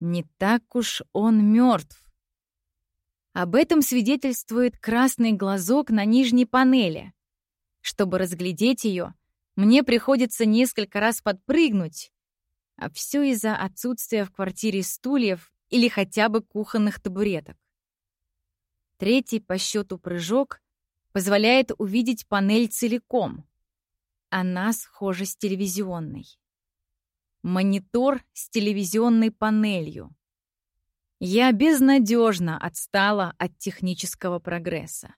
Не так уж он мертв. Об этом свидетельствует красный глазок на нижней панели. Чтобы разглядеть ее, мне приходится несколько раз подпрыгнуть, а все из-за отсутствия в квартире стульев или хотя бы кухонных табуреток. Третий по счету прыжок позволяет увидеть панель целиком. Она схожа с телевизионной. Монитор с телевизионной панелью. Я безнадежно отстала от технического прогресса.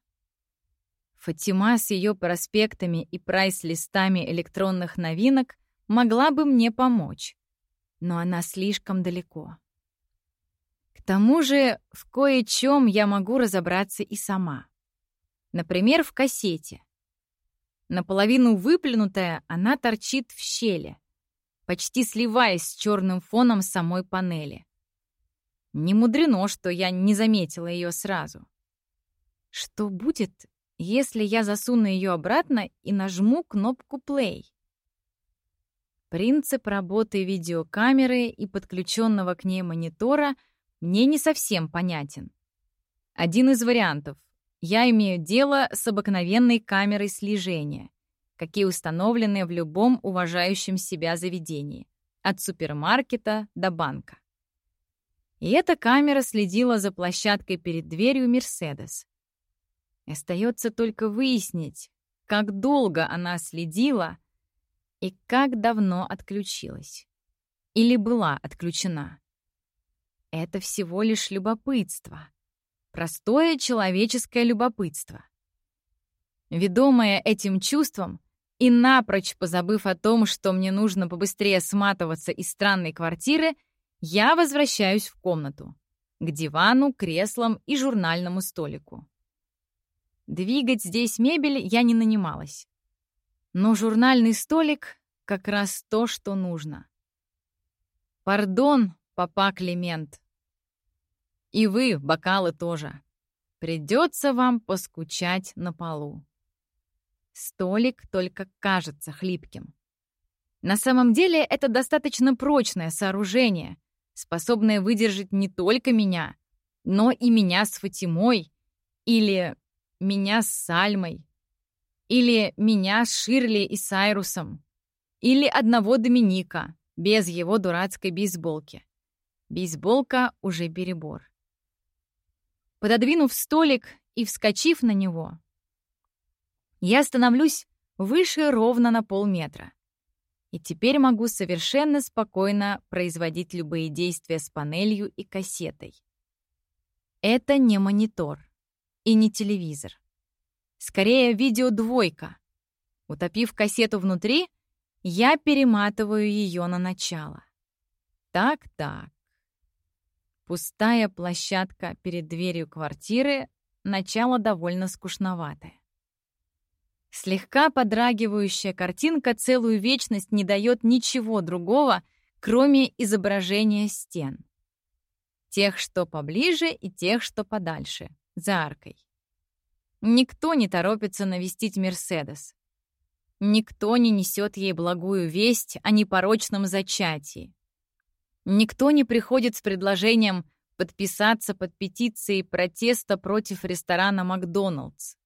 Фатима с ее проспектами и прайс-листами электронных новинок могла бы мне помочь, но она слишком далеко. К тому же в кое-чем я могу разобраться и сама. Например, в кассете. Наполовину выплюнутая, она торчит в щели, почти сливаясь с черным фоном самой панели. Не мудрено, что я не заметила ее сразу. Что будет, если я засуну ее обратно и нажму кнопку play? Принцип работы видеокамеры и подключенного к ней монитора мне не совсем понятен. Один из вариантов я имею дело с обыкновенной камерой слежения, какие установлены в любом уважающем себя заведении, от супермаркета до банка. И эта камера следила за площадкой перед дверью «Мерседес». Остается только выяснить, как долго она следила и как давно отключилась. Или была отключена. Это всего лишь любопытство. Простое человеческое любопытство. Ведомая этим чувством и напрочь позабыв о том, что мне нужно побыстрее сматываться из странной квартиры, я возвращаюсь в комнату. К дивану, креслам и журнальному столику. Двигать здесь мебель я не нанималась. Но журнальный столик — как раз то, что нужно. Пардон, папа Климент, и вы, бокалы тоже. Придется вам поскучать на полу. Столик только кажется хлипким. На самом деле это достаточно прочное сооружение, способное выдержать не только меня, но и меня с Фатимой, или меня с Сальмой, или меня с Ширли и Сайрусом, или одного Доминика, без его дурацкой бейсболки. Бейсболка уже перебор. Пододвинув столик и вскочив на него, я становлюсь выше ровно на полметра. И теперь могу совершенно спокойно производить любые действия с панелью и кассетой. Это не монитор и не телевизор. Скорее, видеодвойка. Утопив кассету внутри, я перематываю ее на начало. Так-так. Пустая площадка перед дверью квартиры, начало довольно скучноватое. Слегка подрагивающая картинка целую вечность не дает ничего другого, кроме изображения стен. Тех, что поближе, и тех, что подальше, за аркой. Никто не торопится навестить Мерседес. Никто не несет ей благую весть о непорочном зачатии. Никто не приходит с предложением подписаться под петицией протеста против ресторана «Макдоналдс».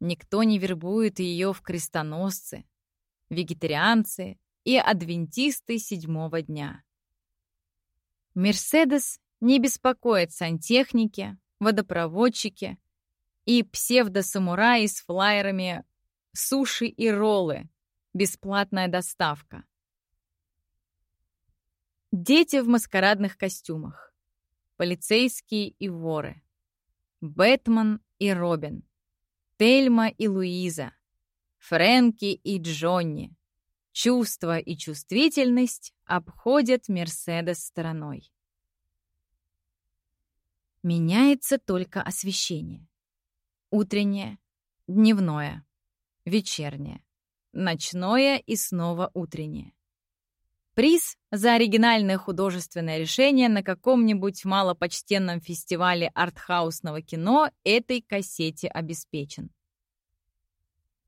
Никто не вербует ее в крестоносцы, вегетарианцы и адвентисты седьмого дня. Мерседес не беспокоит сантехники, водопроводчики и псевдосамураи с флайерами «Суши и роллы», бесплатная доставка. Дети в маскарадных костюмах. Полицейские и воры. Бэтмен и Робин. Тельма и Луиза. Фрэнки и Джонни. Чувство и чувствительность обходят Мерседес стороной. Меняется только освещение. Утреннее, дневное, вечернее, ночное и снова утреннее. Приз за оригинальное художественное решение на каком-нибудь малопочтенном фестивале артхаусного кино этой кассете обеспечен.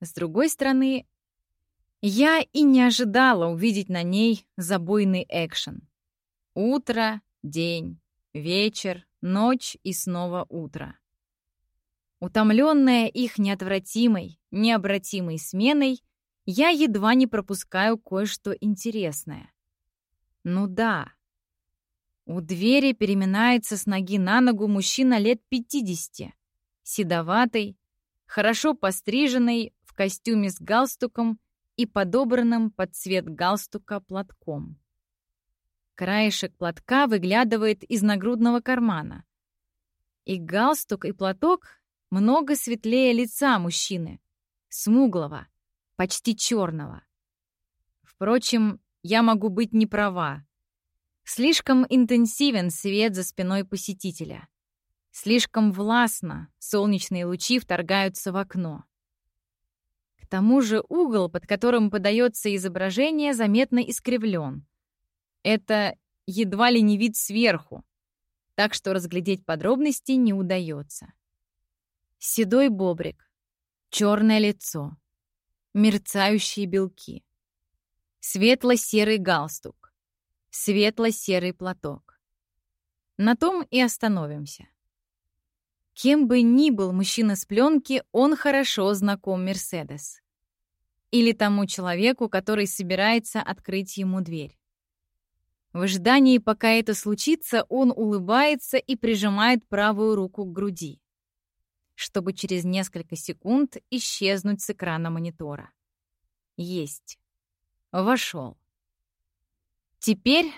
С другой стороны, я и не ожидала увидеть на ней забойный экшен. Утро, день, вечер, ночь и снова утро. Утомленная их неотвратимой, необратимой сменой, я едва не пропускаю кое-что интересное. Ну да. У двери переминается с ноги на ногу мужчина лет 50, седоватый, хорошо постриженный, в костюме с галстуком и подобранным под цвет галстука платком. Краешек платка выглядывает из нагрудного кармана. И галстук, и платок много светлее лица мужчины, смуглого, почти черного. Впрочем, я могу быть не права. Слишком интенсивен свет за спиной посетителя. Слишком властно солнечные лучи вторгаются в окно. К тому же угол, под которым подается изображение, заметно искривлен. Это едва ли не вид сверху, так что разглядеть подробности не удается. Седой бобрик, черное лицо, мерцающие белки, светло-серый галстук, светло-серый платок. На том и остановимся. Кем бы ни был мужчина с пленки, он хорошо знаком Мерседес. Или тому человеку, который собирается открыть ему дверь. В ожидании, пока это случится, он улыбается и прижимает правую руку к груди чтобы через несколько секунд исчезнуть с экрана монитора. Есть. Вошел. Теперь,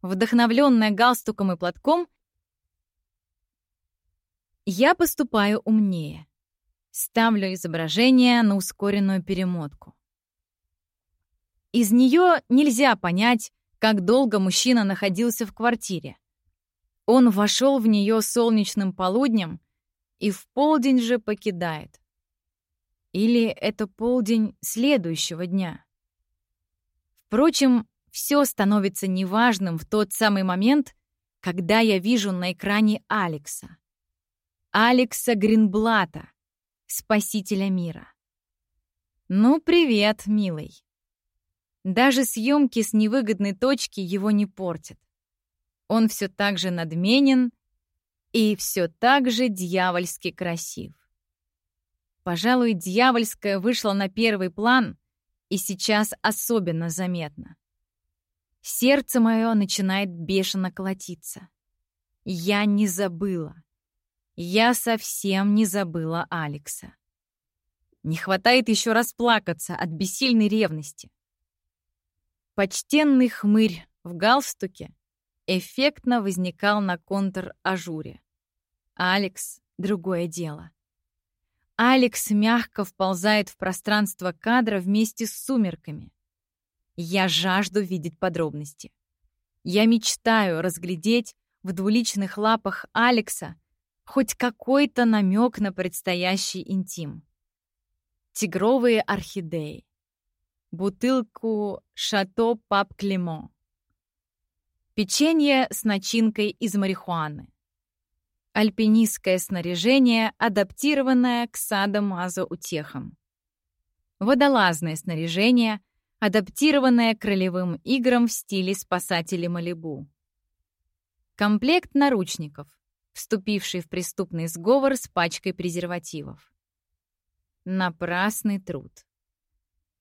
вдохновленная галстуком и платком, я поступаю умнее. Ставлю изображение на ускоренную перемотку. Из нее нельзя понять, как долго мужчина находился в квартире. Он вошел в нее солнечным полуднем и в полдень же покидает. Или это полдень следующего дня. Впрочем, все становится неважным в тот самый момент, когда я вижу на экране Алекса. Алекса Гринблата, спасителя мира. Ну, привет, милый. Даже съемки с невыгодной точки его не портят. Он все так же надменен и все так же дьявольски красив. Пожалуй, дьявольская вышла на первый план и сейчас особенно заметно. Сердце мое начинает бешено колотиться. Я не забыла. Я совсем не забыла Алекса. Не хватает еще расплакаться от бессильной ревности. Почтенный хмырь в галстуке эффектно возникал на контр-ажуре. Алекс — другое дело. Алекс мягко вползает в пространство кадра вместе с сумерками. Я жажду видеть подробности. Я мечтаю разглядеть в двуличных лапах Алекса хоть какой-то намек на предстоящий интим. Тигровые орхидеи. Бутылку «Шато Пап Клемо». Печенье с начинкой из марихуаны. Альпинистское снаряжение, адаптированное к садомазо-утехам. Водолазное снаряжение, адаптированное к ролевым играм в стиле спасатели Малибу. Комплект наручников, вступивший в преступный сговор с пачкой презервативов. Напрасный труд.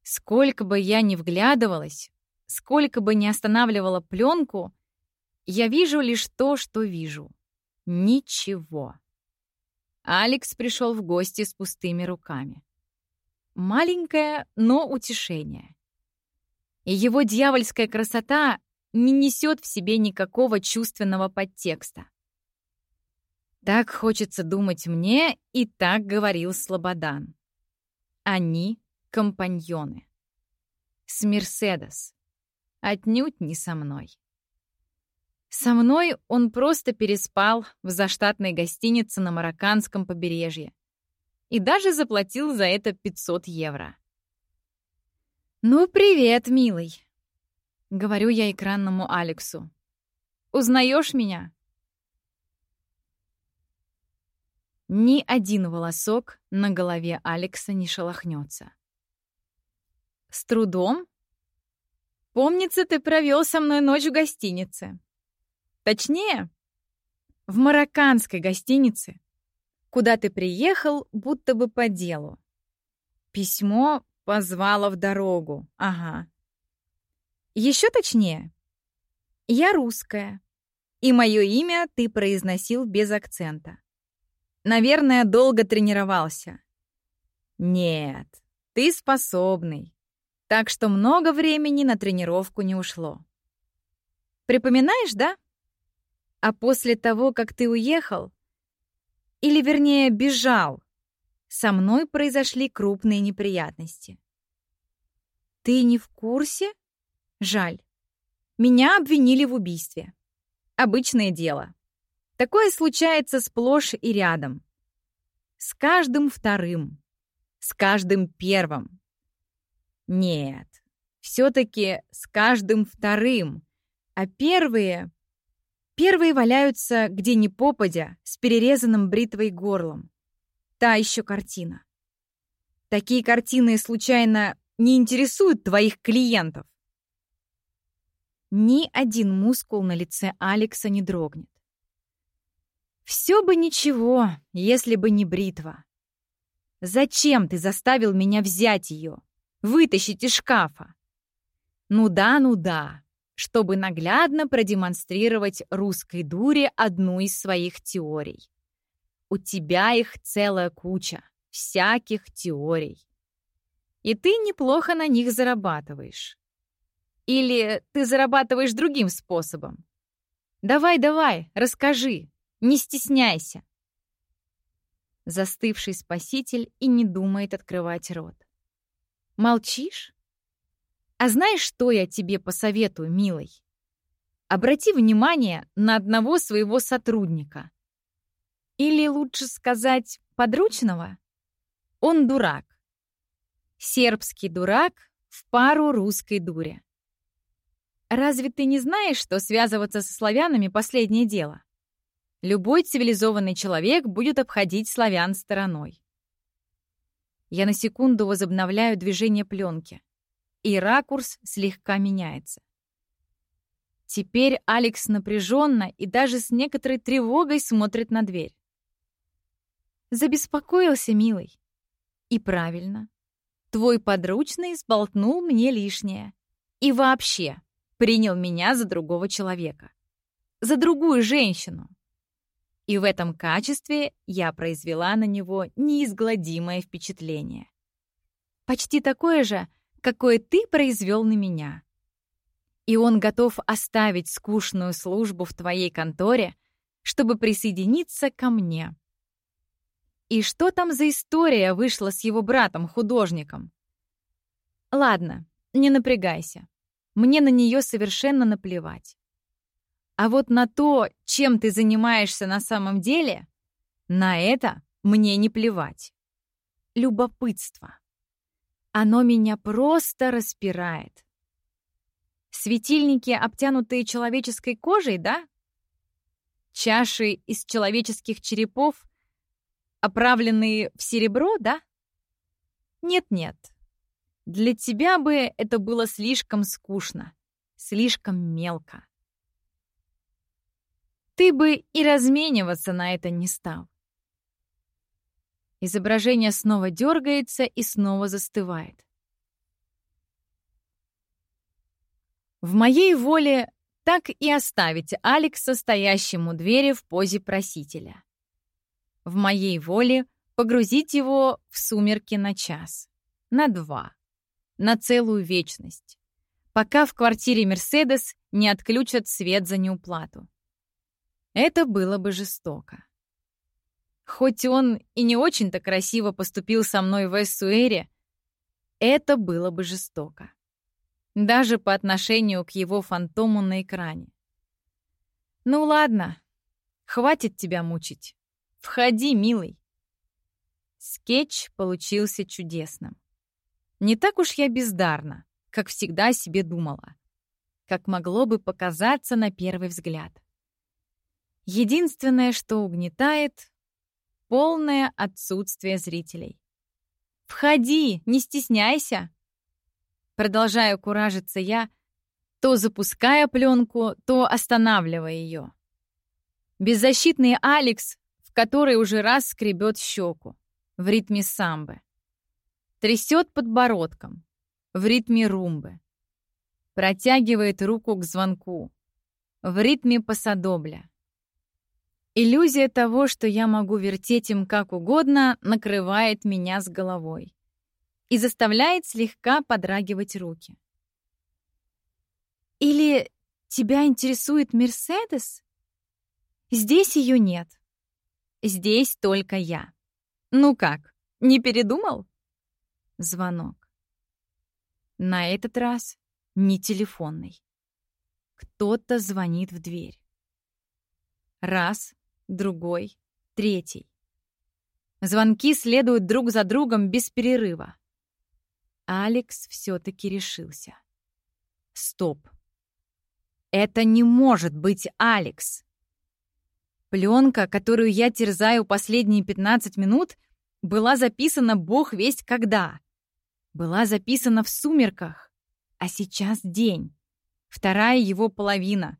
Сколько бы я ни вглядывалась, сколько бы ни останавливала пленку, я вижу лишь то, что вижу. Ничего. Алекс пришел в гости с пустыми руками. Маленькое, но утешение. И его дьявольская красота не несет в себе никакого чувственного подтекста. Так хочется думать мне, и так говорил Слободан. Они — компаньоны. С Мерседес. Отнюдь не со мной. Со мной он просто переспал в заштатной гостинице на марокканском побережье и даже заплатил за это 500 евро. «Ну, привет, милый», — говорю я экранному Алексу. «Узнаешь меня?» Ни один волосок на голове Алекса не шелохнется. «С трудом?» «Помнится, ты провел со мной ночь в гостинице», Точнее, в марокканской гостинице, куда ты приехал будто бы по делу. Письмо позвало в дорогу. Ага. Еще точнее, я русская, и мое имя ты произносил без акцента. Наверное, долго тренировался. Нет, ты способный, так что много времени на тренировку не ушло. Припоминаешь, да? А после того, как ты уехал, или вернее бежал, со мной произошли крупные неприятности. Ты не в курсе? Жаль. Меня обвинили в убийстве. Обычное дело. Такое случается сплошь и рядом. С каждым вторым. С каждым первым. Нет, все-таки с каждым вторым. А первые Первые валяются где ни попадя, с перерезанным бритвой горлом. Та еще картина. Такие картины случайно не интересуют твоих клиентов? Ни один мускул на лице Алекса не дрогнет. Все бы ничего, если бы не бритва. Зачем ты заставил меня взять ее, вытащить из шкафа? Ну да, ну да, чтобы наглядно продемонстрировать русской дуре одну из своих теорий. У тебя их целая куча, всяких теорий. И ты неплохо на них зарабатываешь. Или ты зарабатываешь другим способом. Давай, давай, расскажи, не стесняйся. Застывший спаситель и не думает открывать рот. Молчишь? А знаешь, что я тебе посоветую, милый? Обрати внимание на одного своего сотрудника. Или лучше сказать, подручного. Он дурак. Сербский дурак в пару русской дуре. Разве ты не знаешь, что связываться со славянами — последнее дело? Любой цивилизованный человек будет обходить славян стороной. Я на секунду возобновляю движение пленки и ракурс слегка меняется. Теперь Алекс напряженно и даже с некоторой тревогой смотрит на дверь. Забеспокоился, милый. И правильно. Твой подручный сболтнул мне лишнее. И вообще принял меня за другого человека. За другую женщину. И в этом качестве я произвела на него неизгладимое впечатление. Почти такое же, какое ты произвел на меня. И он готов оставить скучную службу в твоей конторе, чтобы присоединиться ко мне. И что там за история вышла с его братом-художником? Ладно, не напрягайся. Мне на нее совершенно наплевать. А вот на то, чем ты занимаешься на самом деле, на это мне не плевать. Любопытство. Оно меня просто распирает. Светильники, обтянутые человеческой кожей, да? Чаши из человеческих черепов, оправленные в серебро, да? Нет-нет. Для тебя бы это было слишком скучно, слишком мелко. Ты бы и размениваться на это не стал. Изображение снова дергается и снова застывает. В моей воле так и оставить Алекса стоящим у двери в позе просителя. В моей воле погрузить его в сумерки на час, на два, на целую вечность, пока в квартире Мерседес не отключат свет за неуплату. Это было бы жестоко. Хоть он и не очень-то красиво поступил со мной в Эссуэре, это было бы жестоко. Даже по отношению к его фантому на экране. Ну ладно, хватит тебя мучить. Входи, милый. Скетч получился чудесным. Не так уж я бездарна, как всегда себе думала. Как могло бы показаться на первый взгляд. Единственное, что угнетает, полное отсутствие зрителей. «Входи, не стесняйся!» Продолжаю куражиться я, то запуская пленку, то останавливая ее, Беззащитный Алекс, в который уже раз скребет щеку в ритме самбы. Трясет подбородком в ритме румбы. Протягивает руку к звонку в ритме пасадобля. Иллюзия того, что я могу вертеть им как угодно, накрывает меня с головой и заставляет слегка подрагивать руки. Или тебя интересует Мерседес? Здесь ее нет. Здесь только я. Ну как, не передумал? Звонок. На этот раз не телефонный. Кто-то звонит в дверь. Раз, другой, третий. Звонки следуют друг за другом без перерыва. Алекс все-таки решился. Стоп. Это не может быть Алекс. Пленка, которую я терзаю последние 15 минут, была записана бог весть когда. Была записана в сумерках, а сейчас день. Вторая его половина.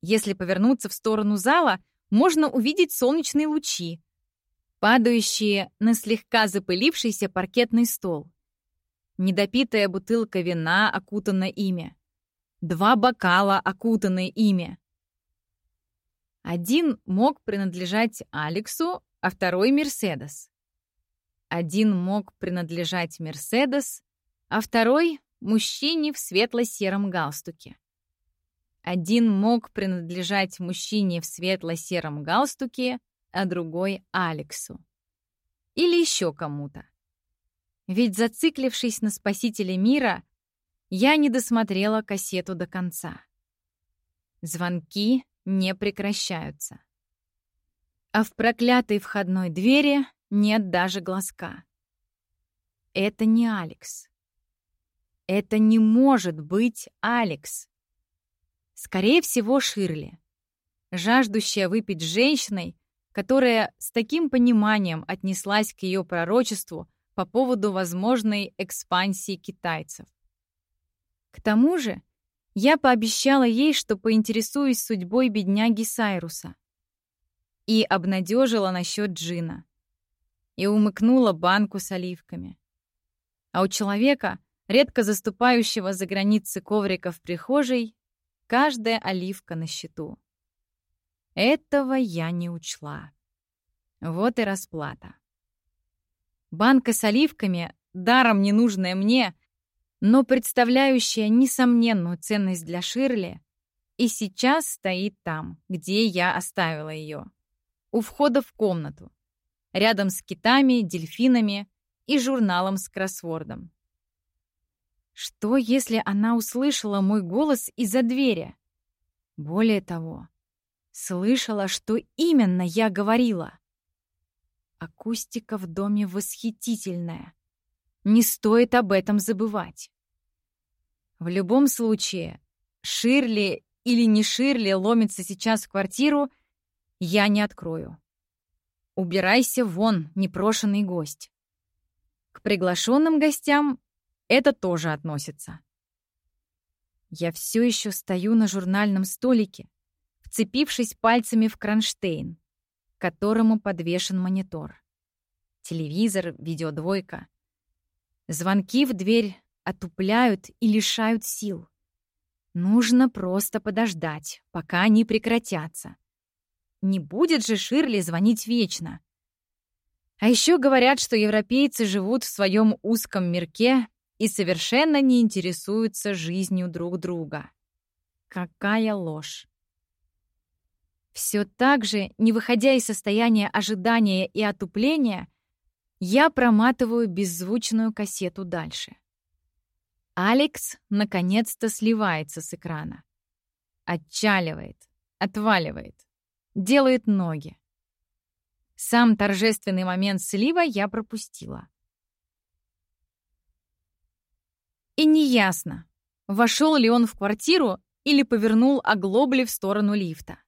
Если повернуться в сторону зала, можно увидеть солнечные лучи, падающие на слегка запылившийся паркетный стол. Недопитая бутылка вина окутана ими. Два бокала окутаны ими. Один мог принадлежать Алексу, а второй — Мерседес. Один мог принадлежать Мерседес, а второй — мужчине в светло-сером галстуке. Один мог принадлежать мужчине в светло-сером галстуке, а другой — Алексу. Или еще кому-то. Ведь, зациклившись на спасителе мира, я не досмотрела кассету до конца. Звонки не прекращаются. А в проклятой входной двери нет даже глазка. Это не Алекс. Это не может быть Алекс. Скорее всего, Ширли. Жаждущая выпить женщиной, которая с таким пониманием отнеслась к ее пророчеству по поводу возможной экспансии китайцев. К тому же, я пообещала ей, что поинтересуюсь судьбой бедняги Сайруса. И обнадежила насчет Джина. И умыкнула банку с оливками. А у человека, редко заступающего за границы коврика в прихожей, каждая оливка на счету. Этого я не учла. Вот и расплата. Банка с оливками, даром не нужная мне, но представляющая несомненную ценность для Ширли, и сейчас стоит там, где я оставила ее, у входа в комнату, рядом с китами, дельфинами и журналом с кроссвордом. Что, если она услышала мой голос из-за двери? Более того, слышала, что именно я говорила. Акустика в доме восхитительная. Не стоит об этом забывать. В любом случае, Ширли или не Ширли ломится сейчас в квартиру, я не открою. Убирайся вон, непрошенный гость. К приглашенным гостям это тоже относится. Я все еще стою на журнальном столике, вцепившись пальцами в кронштейн, к которому подвешен монитор. Телевизор, видеодвойка. Звонки в дверь отупляют и лишают сил. Нужно просто подождать, пока они прекратятся. Не будет же Ширли звонить вечно. А еще говорят, что европейцы живут в своем узком мирке и совершенно не интересуются жизнью друг друга. Какая ложь! Все так же, не выходя из состояния ожидания и отупления, я проматываю беззвучную кассету дальше. Алекс наконец-то сливается с экрана. Отчаливает, отваливает, делает ноги. Сам торжественный момент слива я пропустила. И неясно, вошел ли он в квартиру или повернул оглобли в сторону лифта.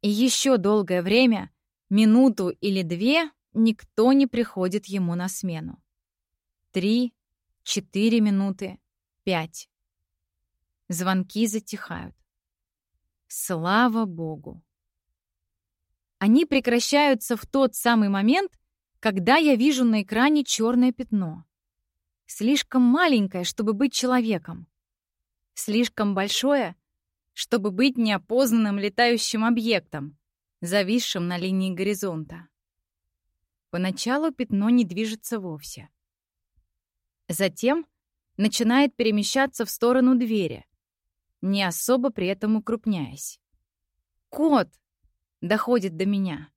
И еще долгое время, минуту или две, никто не приходит ему на смену. Три, Четыре минуты. Пять. Звонки затихают. Слава Богу. Они прекращаются в тот самый момент, когда я вижу на экране черное пятно. Слишком маленькое, чтобы быть человеком. Слишком большое, чтобы быть неопознанным летающим объектом, зависшим на линии горизонта. Поначалу пятно не движется вовсе. Затем начинает перемещаться в сторону двери, не особо при этом укрупняясь. «Кот!» — доходит до меня.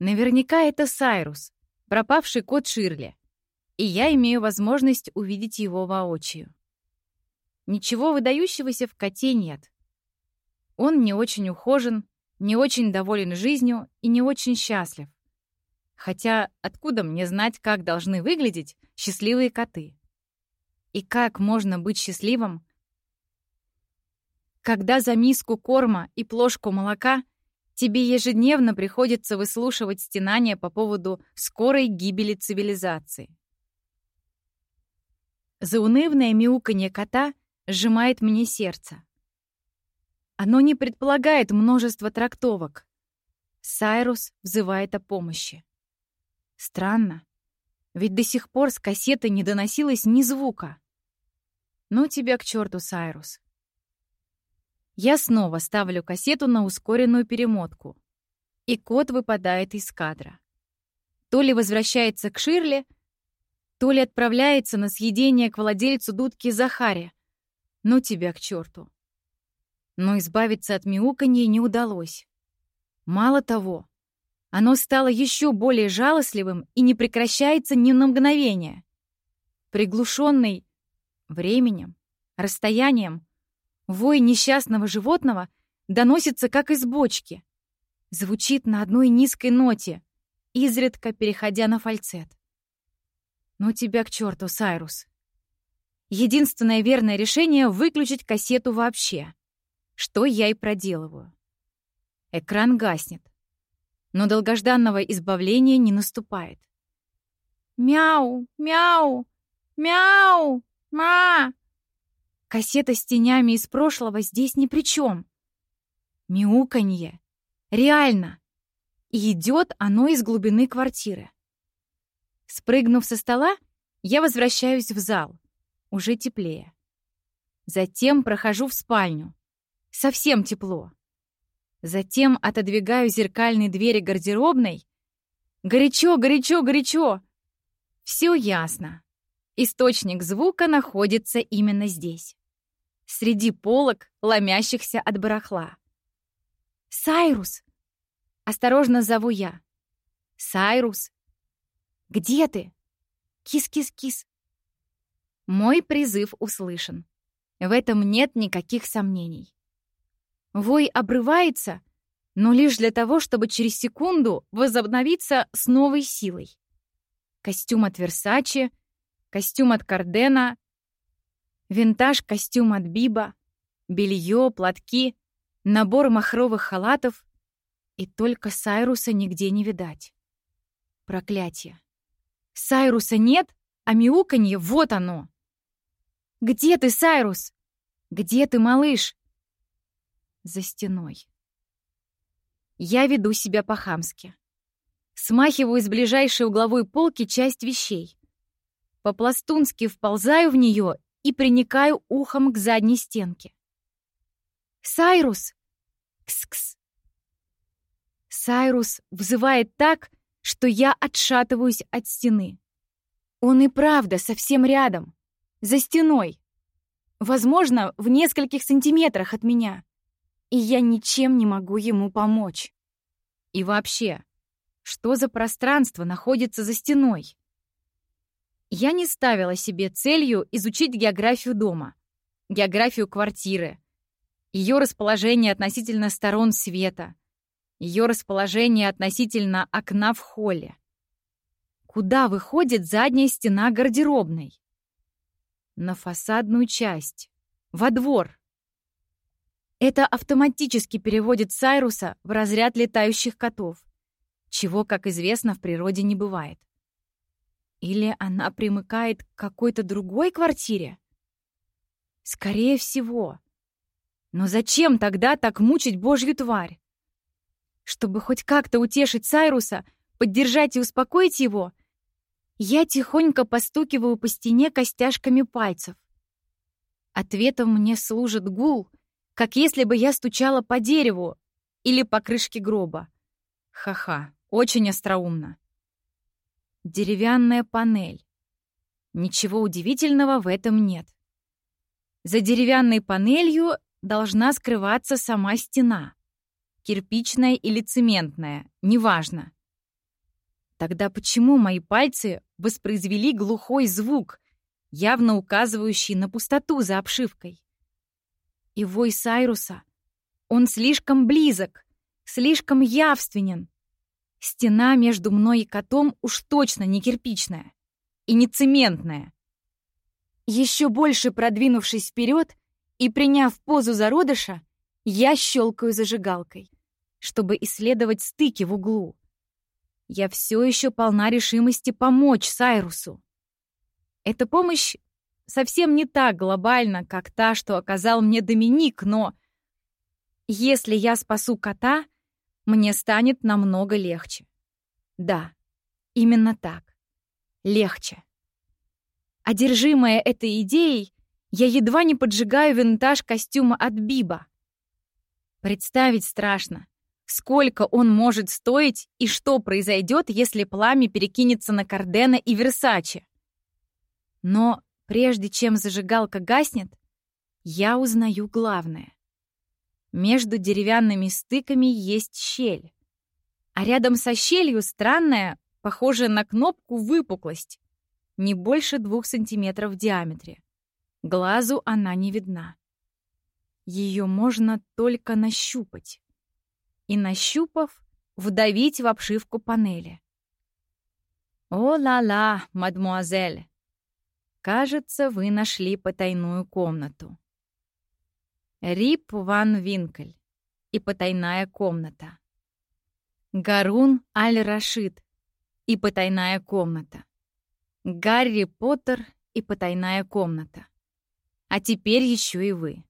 Наверняка это Сайрус, пропавший кот Ширли, и я имею возможность увидеть его воочию. Ничего выдающегося в коте нет. Он не очень ухожен, не очень доволен жизнью и не очень счастлив. Хотя откуда мне знать, как должны выглядеть счастливые коты? И как можно быть счастливым, когда за миску корма и плошку молока тебе ежедневно приходится выслушивать стенания по поводу скорой гибели цивилизации. Заунывное мяуканье кота сжимает мне сердце. Оно не предполагает множество трактовок. Сайрус взывает о помощи. Странно, ведь до сих пор с кассеты не доносилось ни звука. Ну тебя к черту, Сайрус. Я снова ставлю кассету на ускоренную перемотку, и кот выпадает из кадра. То ли возвращается к Ширли, то ли отправляется на съедение к владельцу дудки Захаре. Ну тебя к черту. Но избавиться от мяуканья не удалось. Мало того, оно стало еще более жалостливым и не прекращается ни на мгновение. Приглушенный временем, расстоянием, Вой несчастного животного доносится как из бочки. Звучит на одной низкой ноте, изредка переходя на фальцет. Ну тебя к черту, Сайрус. Единственное верное решение — выключить кассету вообще. Что я и проделываю. Экран гаснет. Но долгожданного избавления не наступает. «Мяу! Мяу! Мяу! Ма!» Кассета с тенями из прошлого здесь ни при чем. Мяуканье. Реально. И идет оно из глубины квартиры. Спрыгнув со стола, я возвращаюсь в зал. Уже теплее. Затем прохожу в спальню. Совсем тепло. Затем отодвигаю зеркальные двери гардеробной. Горячо, горячо, горячо. Все ясно. Источник звука находится именно здесь среди полок, ломящихся от барахла. «Сайрус!» — осторожно зову я. «Сайрус! Где ты? Кис-кис-кис!» Мой призыв услышан. В этом нет никаких сомнений. Вой обрывается, но лишь для того, чтобы через секунду возобновиться с новой силой. Костюм от Версачи, костюм от Кардена, Винтаж, костюм от Биба, белье, платки, набор махровых халатов. И только Сайруса нигде не видать. Проклятие. Сайруса нет, а мяуканье — вот оно. «Где ты, Сайрус? Где ты, малыш?» За стеной. Я веду себя по-хамски. Смахиваю с ближайшей угловой полки часть вещей. По-пластунски вползаю в нее и приникаю ухом к задней стенке. «Сайрус!» «Кс-кс!» Сайрус взывает так, что я отшатываюсь от стены. Он и правда совсем рядом, за стеной. Возможно, в нескольких сантиметрах от меня. И я ничем не могу ему помочь. И вообще, что за пространство находится за стеной? Я не ставила себе целью изучить географию дома, географию квартиры, ее расположение относительно сторон света, ее расположение относительно окна в холле. Куда выходит задняя стена гардеробной? На фасадную часть, во двор. Это автоматически переводит Сайруса в разряд летающих котов, чего, как известно, в природе не бывает. Или она примыкает к какой-то другой квартире? Скорее всего. Но зачем тогда так мучить божью тварь? Чтобы хоть как-то утешить Сайруса, поддержать и успокоить его, я тихонько постукиваю по стене костяшками пальцев. Ответом мне служит гул, как если бы я стучала по дереву или по крышке гроба. Ха-ха, очень остроумно. Деревянная панель. Ничего удивительного в этом нет. За деревянной панелью должна скрываться сама стена. Кирпичная или цементная, неважно. Тогда почему мои пальцы воспроизвели глухой звук, явно указывающий на пустоту за обшивкой? И вой Сайруса, он слишком близок, слишком явственен. Стена между мной и котом уж точно не кирпичная и не цементная. Еще больше продвинувшись вперед и приняв позу зародыша, я щелкаю зажигалкой, чтобы исследовать стыки в углу. Я все еще полна решимости помочь Сайрусу. Эта помощь совсем не так глобальна, как та, что оказал мне Доминик, но если я спасу кота, мне станет намного легче. Да, именно так. Легче. Одержимая этой идеей, я едва не поджигаю винтаж костюма от Биба. Представить страшно, сколько он может стоить и что произойдет, если пламя перекинется на Кардена и Версаче. Но прежде чем зажигалка гаснет, я узнаю главное. Между деревянными стыками есть щель. А рядом со щелью странная, похожая на кнопку, выпуклость. Не больше двух сантиметров в диаметре. Глазу она не видна. Ее можно только нащупать. И, нащупав, вдавить в обшивку панели. «О-ла-ла, мадмуазель! Кажется, вы нашли потайную комнату. Рип Ван Винкель и потайная комната. Гарун Аль-Рашид и потайная комната. Гарри Поттер и потайная комната. А теперь еще и вы.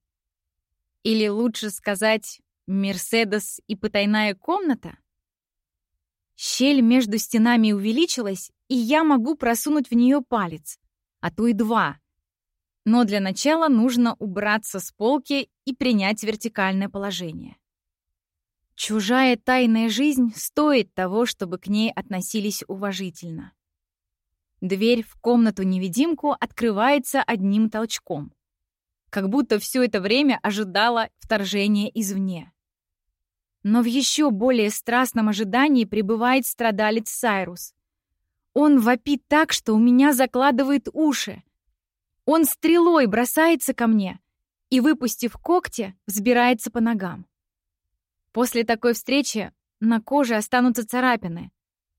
Или лучше сказать, Мерседес и потайная комната? Щель между стенами увеличилась, и я могу просунуть в нее палец, а то и два, но для начала нужно убраться с полки и принять вертикальное положение. Чужая тайная жизнь стоит того, чтобы к ней относились уважительно. Дверь в комнату-невидимку открывается одним толчком. Как будто все это время ожидала вторжения извне. Но в еще более страстном ожидании пребывает страдалец Сайрус. Он вопит так, что у меня закладывает уши, он стрелой бросается ко мне и, выпустив когти, взбирается по ногам. После такой встречи на коже останутся царапины,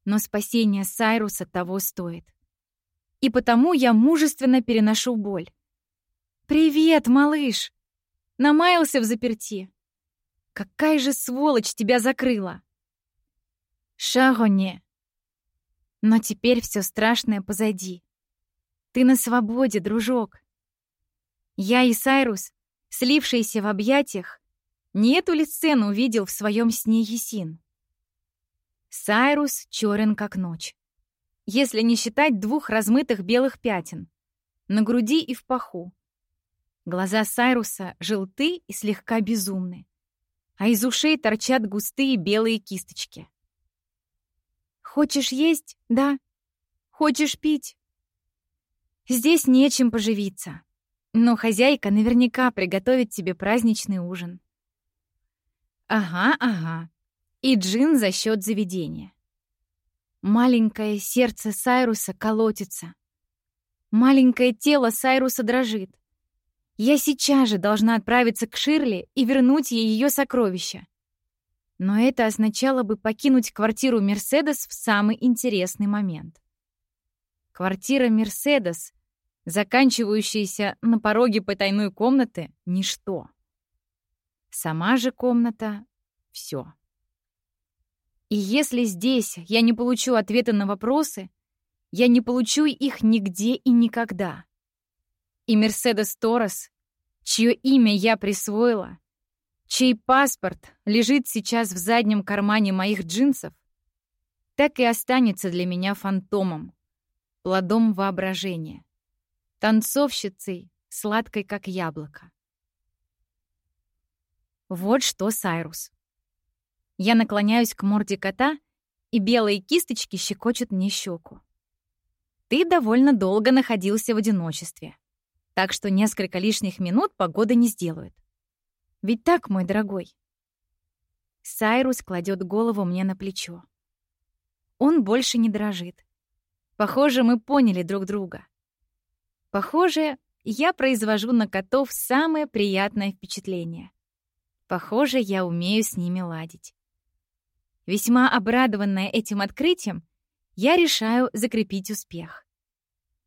но спасение Сайруса того стоит. И потому я мужественно переношу боль. «Привет, малыш!» Намаялся в заперти. «Какая же сволочь тебя закрыла!» «Шагоне!» Но теперь все страшное позади. Ты на свободе, дружок. Я и Сайрус, слившиеся в объятиях, не эту ли сцену увидел в своем сне Есин? Сайрус черен как ночь. Если не считать двух размытых белых пятен на груди и в паху. Глаза Сайруса желты и слегка безумны, а из ушей торчат густые белые кисточки. «Хочешь есть, да? Хочешь пить? Здесь нечем поживиться. Но хозяйка наверняка приготовит тебе праздничный ужин. Ага, ага. И джин за счет заведения. Маленькое сердце Сайруса колотится. Маленькое тело Сайруса дрожит. Я сейчас же должна отправиться к Ширли и вернуть ей ее сокровища. Но это означало бы покинуть квартиру Мерседес в самый интересный момент. Квартира Мерседес заканчивающаяся на пороге потайной комнаты — ничто. Сама же комната — все. И если здесь я не получу ответы на вопросы, я не получу их нигде и никогда. И Мерседес Торрес, чье имя я присвоила, чей паспорт лежит сейчас в заднем кармане моих джинсов, так и останется для меня фантомом, плодом воображения, танцовщицей, сладкой как яблоко. Вот что, Сайрус. Я наклоняюсь к морде кота, и белые кисточки щекочут мне щеку. Ты довольно долго находился в одиночестве, так что несколько лишних минут погода не сделают. Ведь так, мой дорогой? Сайрус кладет голову мне на плечо. Он больше не дрожит. Похоже, мы поняли друг друга. Похоже, я произвожу на котов самое приятное впечатление. Похоже, я умею с ними ладить. Весьма обрадованная этим открытием, я решаю закрепить успех.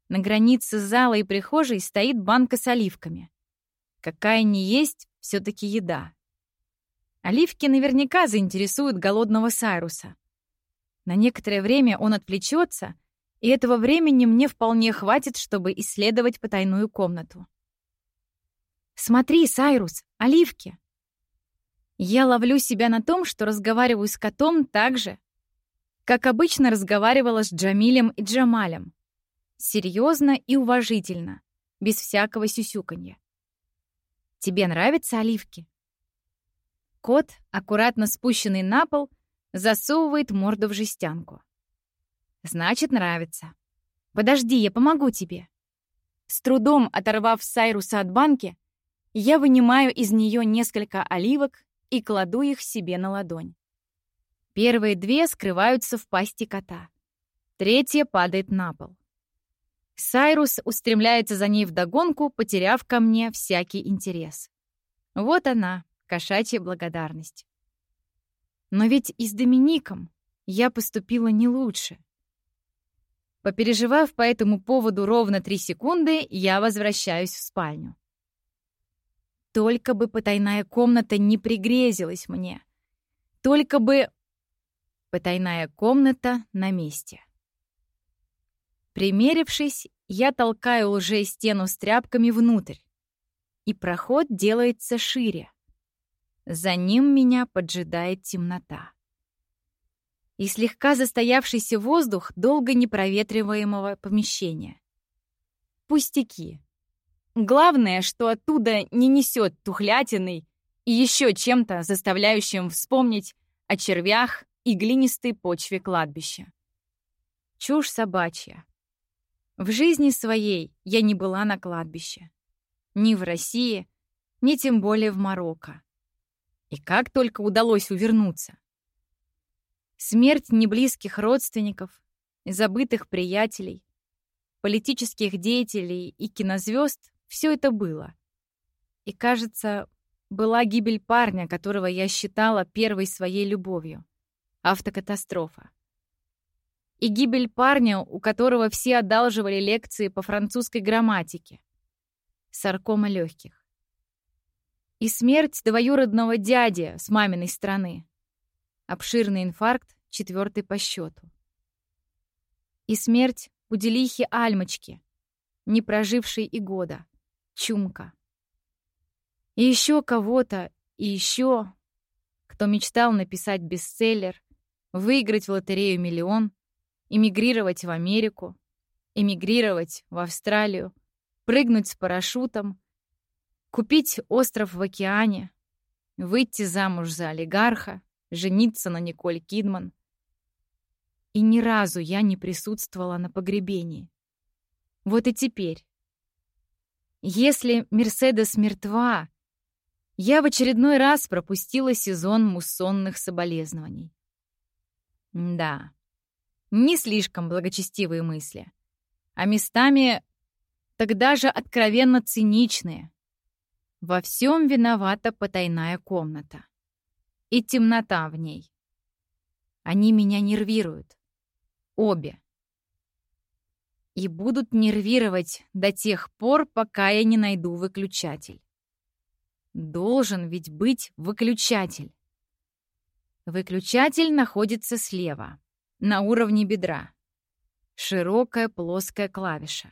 На границе зала и прихожей стоит банка с оливками. Какая ни есть, все таки еда. Оливки наверняка заинтересуют голодного Сайруса. На некоторое время он отвлечется, и этого времени мне вполне хватит, чтобы исследовать потайную комнату. «Смотри, Сайрус, оливки!» Я ловлю себя на том, что разговариваю с котом так же, как обычно разговаривала с Джамилем и Джамалем. Серьезно и уважительно, без всякого сюсюканья. «Тебе нравятся оливки?» Кот, аккуратно спущенный на пол, засовывает морду в жестянку. «Значит, нравится. Подожди, я помогу тебе». С трудом оторвав Сайруса от банки, я вынимаю из нее несколько оливок и кладу их себе на ладонь. Первые две скрываются в пасти кота. Третья падает на пол. Сайрус устремляется за ней вдогонку, потеряв ко мне всякий интерес. Вот она, кошачья благодарность. Но ведь и с Домиником я поступила не лучше. Попереживав по этому поводу ровно три секунды, я возвращаюсь в спальню. Только бы потайная комната не пригрезилась мне. Только бы... Потайная комната на месте. Примерившись, я толкаю лже-стену с тряпками внутрь, и проход делается шире. За ним меня поджидает темнота. И слегка застоявшийся воздух долго непроветриваемого помещения. Пустяки. Главное, что оттуда не несет тухлятиной и еще чем-то, заставляющим вспомнить о червях и глинистой почве кладбища. Чушь собачья. В жизни своей я не была на кладбище. Ни в России, ни тем более в Марокко. И как только удалось увернуться. Смерть неблизких родственников, забытых приятелей, политических деятелей и кинозвезд все это было. И, кажется, была гибель парня, которого я считала первой своей любовью. Автокатастрофа. И гибель парня, у которого все одалживали лекции по французской грамматике. Саркома легких. И смерть двоюродного дяди с маминой стороны. Обширный инфаркт, четвертый по счету. И смерть уделихи Альмочки, не прожившей и года. Чумка. И еще кого-то, и еще, кто мечтал написать бестселлер, выиграть в лотерею миллион, эмигрировать в Америку, эмигрировать в Австралию, прыгнуть с парашютом, купить остров в океане, выйти замуж за олигарха, жениться на Николь Кидман. И ни разу я не присутствовала на погребении. Вот и теперь, если Мерседес мертва, я в очередной раз пропустила сезон муссонных соболезнований. Да, не слишком благочестивые мысли, а местами тогда же откровенно циничные. Во всем виновата потайная комната. И темнота в ней. Они меня нервируют. Обе и будут нервировать до тех пор, пока я не найду выключатель. Должен ведь быть выключатель. Выключатель находится слева, на уровне бедра. Широкая плоская клавиша.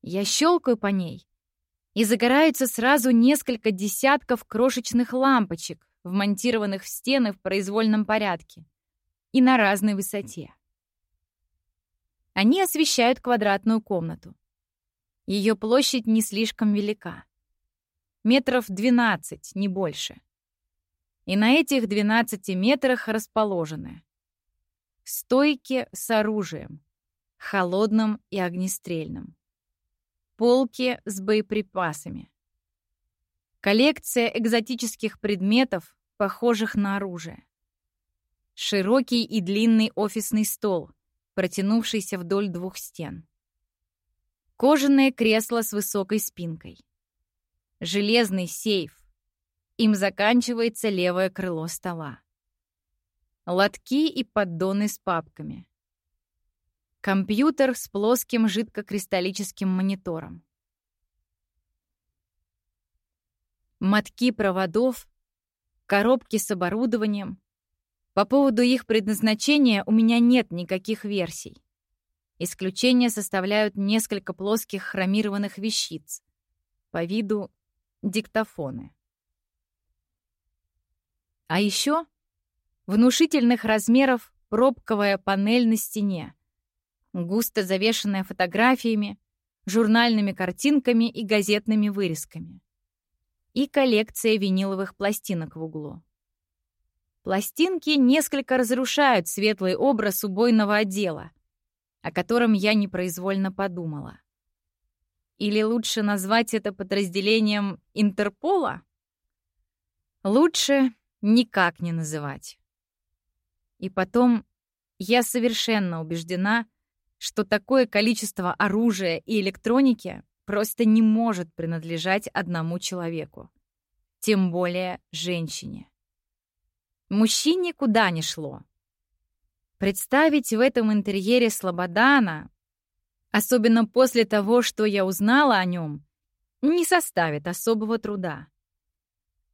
Я щелкаю по ней, И загораются сразу несколько десятков крошечных лампочек, вмонтированных в стены в произвольном порядке и на разной высоте. Они освещают квадратную комнату. Ее площадь не слишком велика. Метров 12, не больше. И на этих 12 метрах расположены стойки с оружием, холодным и огнестрельным, полки с боеприпасами, коллекция экзотических предметов, похожих на оружие, широкий и длинный офисный стол, протянувшийся вдоль двух стен, кожаное кресло с высокой спинкой, железный сейф, им заканчивается левое крыло стола, лотки и поддоны с папками, компьютер с плоским жидкокристаллическим монитором, мотки проводов, коробки с оборудованием, по поводу их предназначения у меня нет никаких версий. Исключение составляют несколько плоских хромированных вещиц. По виду диктофоны. А еще внушительных размеров пробковая панель на стене, густо завешенная фотографиями, журнальными картинками и газетными вырезками. И коллекция виниловых пластинок в углу. Пластинки несколько разрушают светлый образ убойного отдела, о котором я непроизвольно подумала. Или лучше назвать это подразделением Интерпола? Лучше никак не называть. И потом, я совершенно убеждена, что такое количество оружия и электроники просто не может принадлежать одному человеку, тем более женщине. Мужчине куда ни шло. Представить в этом интерьере Слободана, особенно после того, что я узнала о нем, не составит особого труда.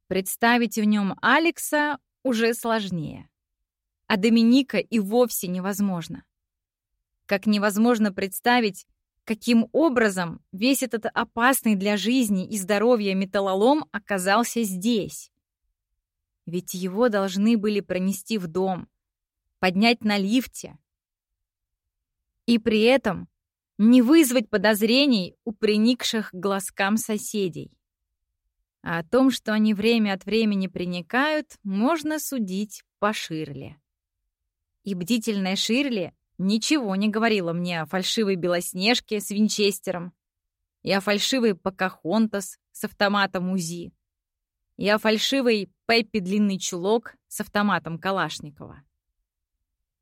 Представить в нем Алекса уже сложнее. А Доминика и вовсе невозможно. Как невозможно представить, каким образом весь этот опасный для жизни и здоровья металлолом оказался здесь. Ведь его должны были пронести в дом, поднять на лифте. И при этом не вызвать подозрений у приникших к глазкам соседей. А о том, что они время от времени приникают, можно судить по Ширли. И бдительная Ширли ничего не говорила мне о фальшивой Белоснежке с винчестером и о фальшивой Покахонтас с автоматом УЗИ и о фальшивой Пеппи длинный чулок с автоматом Калашникова.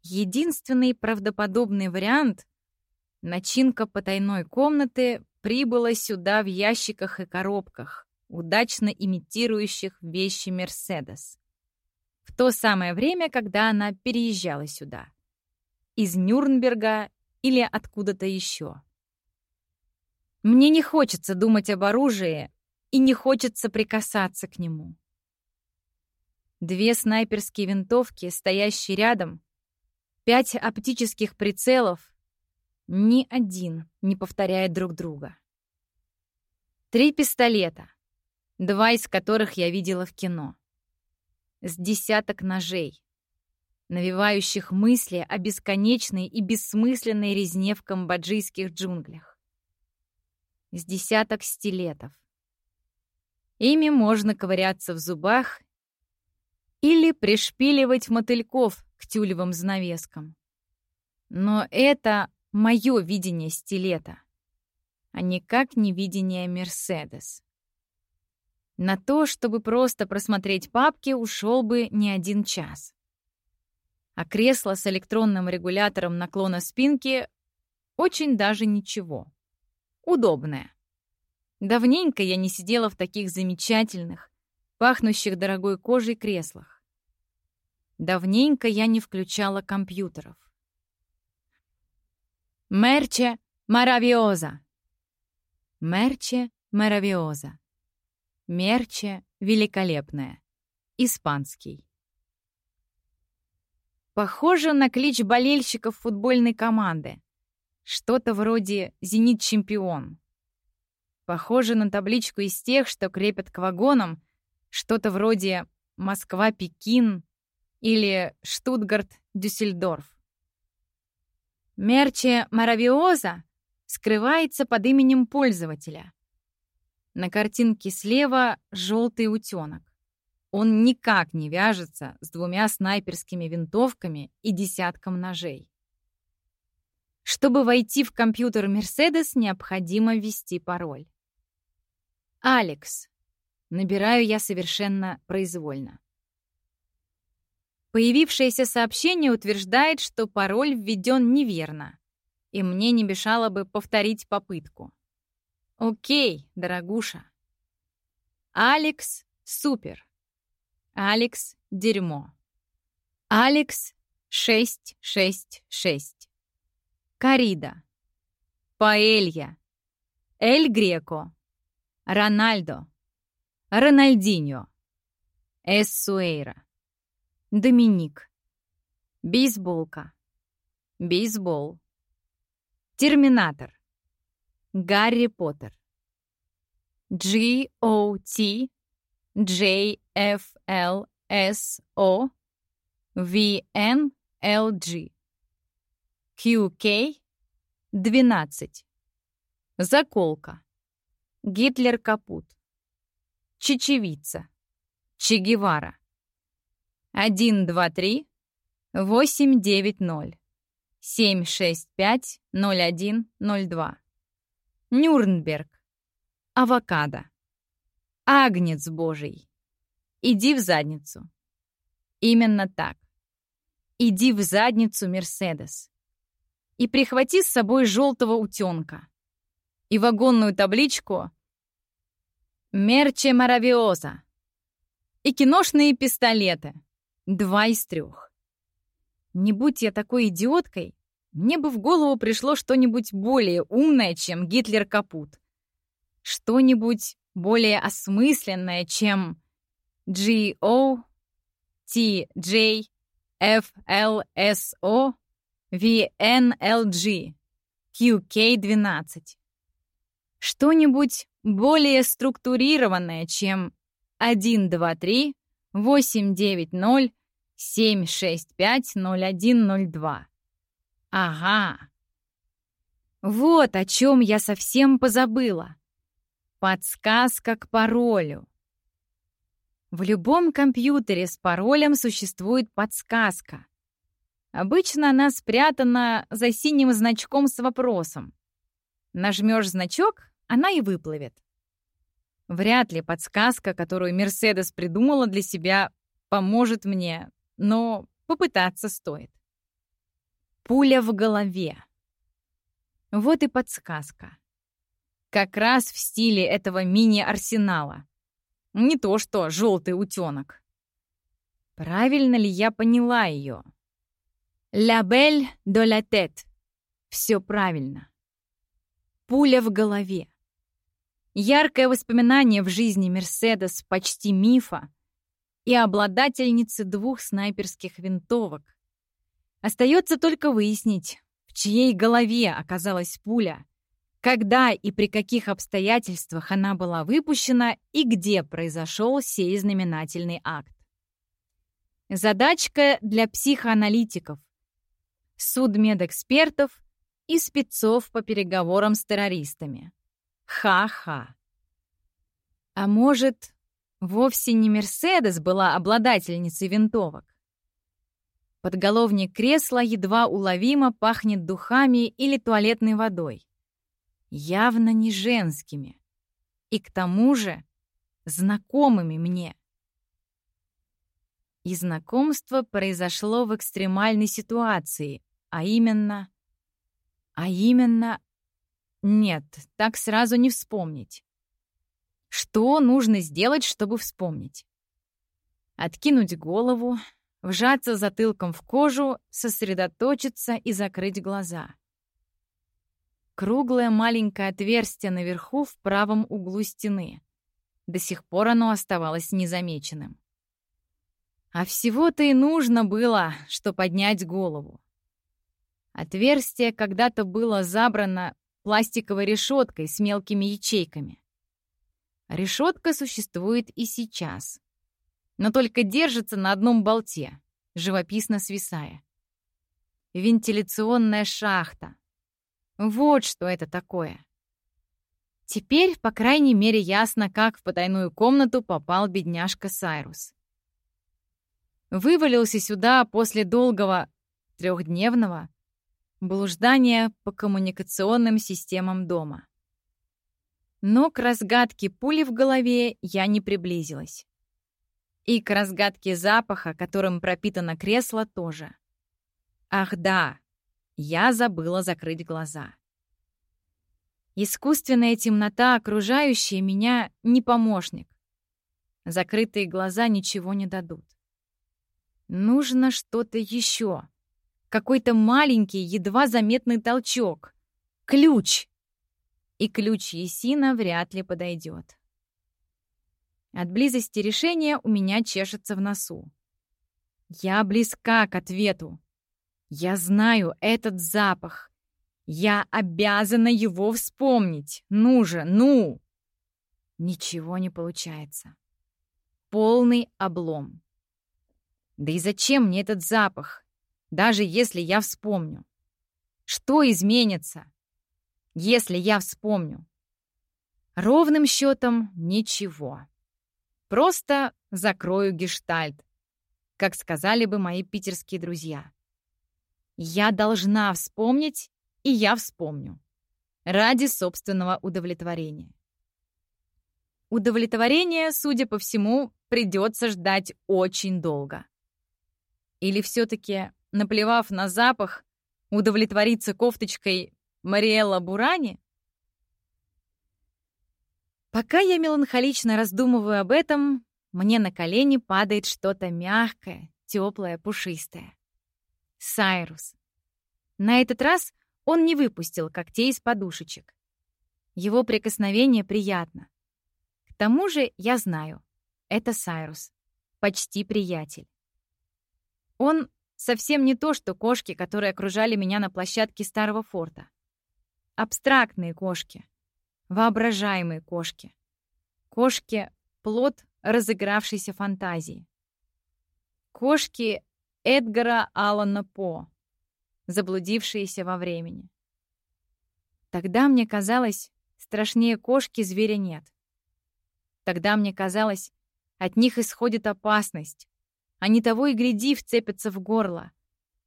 Единственный правдоподобный вариант — начинка потайной комнаты прибыла сюда в ящиках и коробках, удачно имитирующих вещи Мерседес. То самое время, когда она переезжала сюда. Из Нюрнберга или откуда-то еще. Мне не хочется думать об оружии, и не хочется прикасаться к нему. Две снайперские винтовки, стоящие рядом, пять оптических прицелов, ни один не повторяет друг друга. Три пистолета, два из которых я видела в кино. С десяток ножей, навевающих мысли о бесконечной и бессмысленной резне в камбоджийских джунглях. С десяток стилетов, Ими можно ковыряться в зубах или пришпиливать мотыльков к тюлевым занавескам. Но это мое видение стилета, а никак не видение Мерседес. На то, чтобы просто просмотреть папки, ушел бы не один час. А кресло с электронным регулятором наклона спинки очень даже ничего. Удобное. Давненько я не сидела в таких замечательных, пахнущих дорогой кожей креслах. Давненько я не включала компьютеров. Мерче маравиоза. Мерче маравиоза. Мерче великолепная. Испанский. Похоже на клич болельщиков футбольной команды. Что-то вроде «Зенит-чемпион». Похоже на табличку из тех, что крепят к вагонам, что-то вроде «Москва-Пекин» или «Штутгарт-Дюссельдорф». Мерче Маравиоза скрывается под именем пользователя. На картинке слева желтый утенок. Он никак не вяжется с двумя снайперскими винтовками и десятком ножей. Чтобы войти в компьютер Mercedes, необходимо ввести пароль. «Алекс». Набираю я совершенно произвольно. Появившееся сообщение утверждает, что пароль введен неверно, и мне не мешало бы повторить попытку. Окей, дорогуша. Алекс — супер. Алекс — дерьмо. Алекс — 666. Карида. Паэлья. Эль Греко. Рональдо. Рональдиньо. Эссуэйра. Доминик. Бейсболка. Бейсбол. Терминатор. Гарри Поттер. G-O-T J-F-L-S-O V-N-L-G QK 12 Заколка. Гитлер капут. Чечевица. Че Гевара. 1, 2, 3 8, Нюрнберг. Авокадо. Агнец Божий. Иди в задницу. Именно так. Иди в задницу, Мерседес. И прихвати с собой желтого утенка. И вагонную табличку «Мерче Маравиоза». И киношные пистолеты. Два из трех. Не будь я такой идиоткой, мне бы в голову пришло что-нибудь более умное, чем Гитлер капут. Что-нибудь более осмысленное, чем G-O, T-J, F-L-S-O, V-N-L-G, QK-12. Что-нибудь более структурированное, чем 1, 2, 3, 8, 9, 0, 7, 6, 5, 0, 1, 0, 2. Ага. Вот о чем я совсем позабыла. Подсказка к паролю. В любом компьютере с паролем существует подсказка. Обычно она спрятана за синим значком с вопросом. Нажмешь значок, она и выплывет. Вряд ли подсказка, которую Мерседес придумала для себя, поможет мне, но попытаться стоит. Пуля в голове. Вот и подсказка. Как раз в стиле этого мини-арсенала. Не то что желтый утенок. Правильно ли я поняла ее? «La belle de la tête». Все правильно. Пуля в голове. Яркое воспоминание в жизни Мерседес почти мифа и обладательницы двух снайперских винтовок, Остается только выяснить, в чьей голове оказалась пуля, когда и при каких обстоятельствах она была выпущена и где произошел сей знаменательный акт. Задачка для психоаналитиков, судмедэкспертов и спецов по переговорам с террористами. Ха-ха. А может, вовсе не Мерседес была обладательницей винтовок? Подголовник кресла едва уловимо пахнет духами или туалетной водой. Явно не женскими. И к тому же знакомыми мне. И знакомство произошло в экстремальной ситуации, а именно... А именно... Нет, так сразу не вспомнить. Что нужно сделать, чтобы вспомнить? Откинуть голову, вжаться затылком в кожу, сосредоточиться и закрыть глаза. Круглое маленькое отверстие наверху в правом углу стены. До сих пор оно оставалось незамеченным. А всего-то и нужно было, что поднять голову. Отверстие когда-то было забрано пластиковой решеткой с мелкими ячейками. Решетка существует и сейчас, но только держится на одном болте, живописно свисая. Вентиляционная шахта. Вот что это такое. Теперь, по крайней мере, ясно, как в потайную комнату попал бедняжка Сайрус. Вывалился сюда после долгого трехдневного блуждания по коммуникационным системам дома. Но к разгадке пули в голове я не приблизилась. И к разгадке запаха, которым пропитано кресло, тоже. Ах да, я забыла закрыть глаза. Искусственная темнота, окружающая меня, не помощник. Закрытые глаза ничего не дадут. Нужно что-то еще. Какой-то маленький, едва заметный толчок. Ключ. И ключ Есина вряд ли подойдет. От близости решения у меня чешется в носу. Я близка к ответу. Я знаю этот запах. Я обязана его вспомнить. Ну же, ну! Ничего не получается. Полный облом. Да и зачем мне этот запах, даже если я вспомню? Что изменится, если я вспомню? Ровным счетом ничего. Просто закрою гештальт, как сказали бы мои питерские друзья. Я должна вспомнить и я вспомню. Ради собственного удовлетворения. Удовлетворение, судя по всему, придется ждать очень долго. Или все-таки, наплевав на запах, удовлетвориться кофточкой Мариэлла Бурани? Пока я меланхолично раздумываю об этом, мне на колени падает что-то мягкое, теплое, пушистое. Сайрус. На этот раз он не выпустил когтей из подушечек. Его прикосновение приятно. К тому же я знаю, это Сайрус, почти приятель. Он совсем не то, что кошки, которые окружали меня на площадке старого форта. Абстрактные кошки, воображаемые кошки. Кошки — плод разыгравшейся фантазии. Кошки Эдгара Аллана По, заблудившиеся во времени. Тогда мне казалось, страшнее кошки зверя нет. Тогда мне казалось, от них исходит опасность. Они того и гляди вцепятся в горло,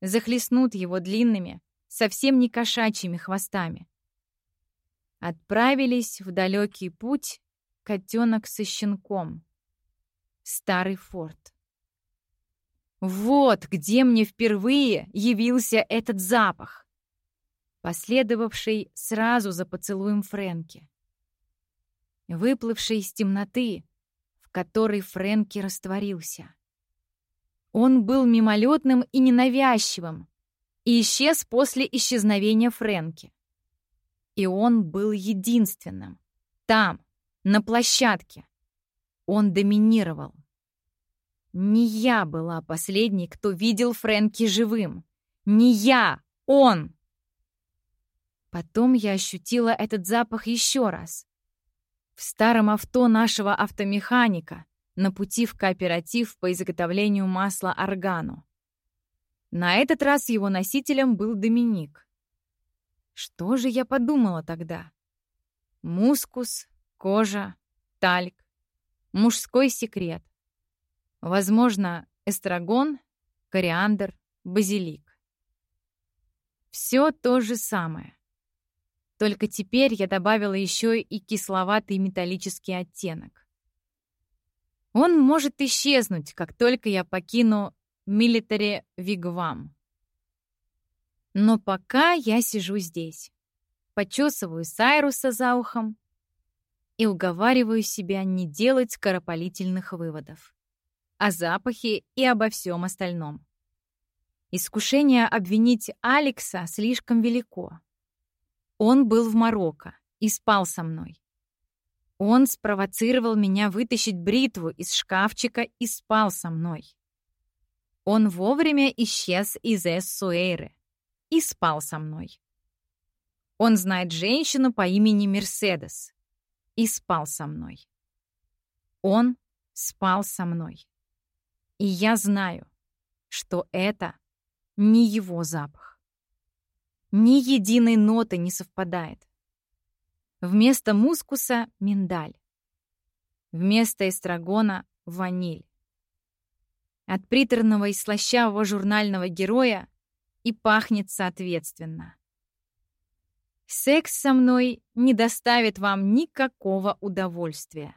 захлестнут его длинными, совсем не кошачьими хвостами. Отправились в далекий путь котенок со щенком. Старый форт. Вот где мне впервые явился этот запах, последовавший сразу за поцелуем Фрэнки. Выплывший из темноты, в которой Фрэнки растворился. Он был мимолетным и ненавязчивым и исчез после исчезновения Фрэнки. И он был единственным. Там, на площадке. Он доминировал. Не я была последней, кто видел Фрэнки живым. Не я, он. Потом я ощутила этот запах еще раз. В старом авто нашего автомеханика на пути в кооператив по изготовлению масла органу. На этот раз его носителем был Доминик. Что же я подумала тогда? Мускус, кожа, тальк, мужской секрет. Возможно, эстрагон, кориандр, базилик. Все то же самое. Только теперь я добавила еще и кисловатый металлический оттенок. Он может исчезнуть, как только я покину Милитари Вигвам. Но пока я сижу здесь, почесываю Сайруса за ухом и уговариваю себя не делать скоропалительных выводов о запахе и обо всем остальном. Искушение обвинить Алекса слишком велико. Он был в Марокко и спал со мной. Он спровоцировал меня вытащить бритву из шкафчика и спал со мной. Он вовремя исчез из Эссуэйры и спал со мной. Он знает женщину по имени Мерседес и спал со мной. Он спал со мной. И я знаю, что это не его запах. Ни единой ноты не совпадает. Вместо мускуса — миндаль. Вместо эстрагона — ваниль. От приторного и слащавого журнального героя и пахнет соответственно. Секс со мной не доставит вам никакого удовольствия.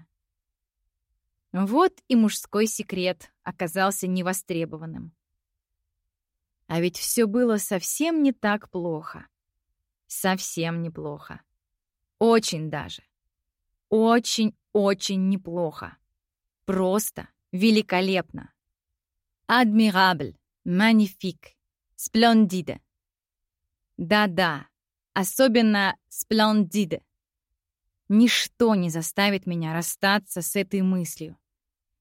Вот и мужской секрет оказался невостребованным. А ведь все было совсем не так плохо. Совсем неплохо. Очень даже. Очень-очень неплохо. Просто великолепно. Адмирабль, magnifique, splendide. Да-да, особенно splendide. Ничто не заставит меня расстаться с этой мыслью.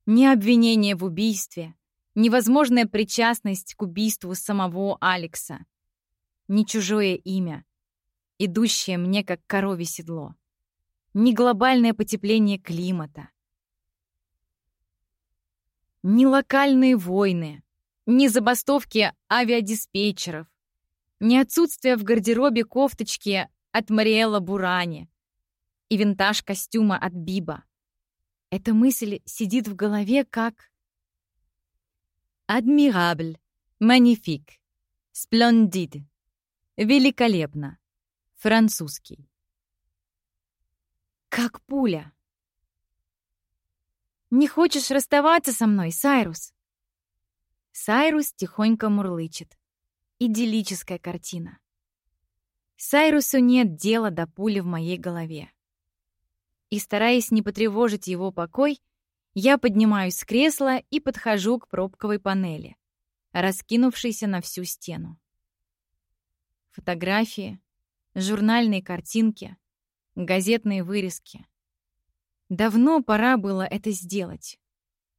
Ни обвинение в убийстве, невозможная причастность к убийству самого Алекса, ни чужое имя, идущее мне как корове седло, ни глобальное потепление климата, ни локальные войны, ни забастовки авиадиспетчеров, ни отсутствие в гардеробе кофточки от Мариэлла Бурани и винтаж костюма от Биба. Эта мысль сидит в голове как Адмирабль, магнифик, сплендид, великолепно, французский. Как пуля. «Не хочешь расставаться со мной, Сайрус?» Сайрус тихонько мурлычет. Идиллическая картина. Сайрусу нет дела до пули в моей голове. И, стараясь не потревожить его покой, я поднимаюсь с кресла и подхожу к пробковой панели, раскинувшейся на всю стену. Фотографии, журнальные картинки, газетные вырезки. Давно пора было это сделать.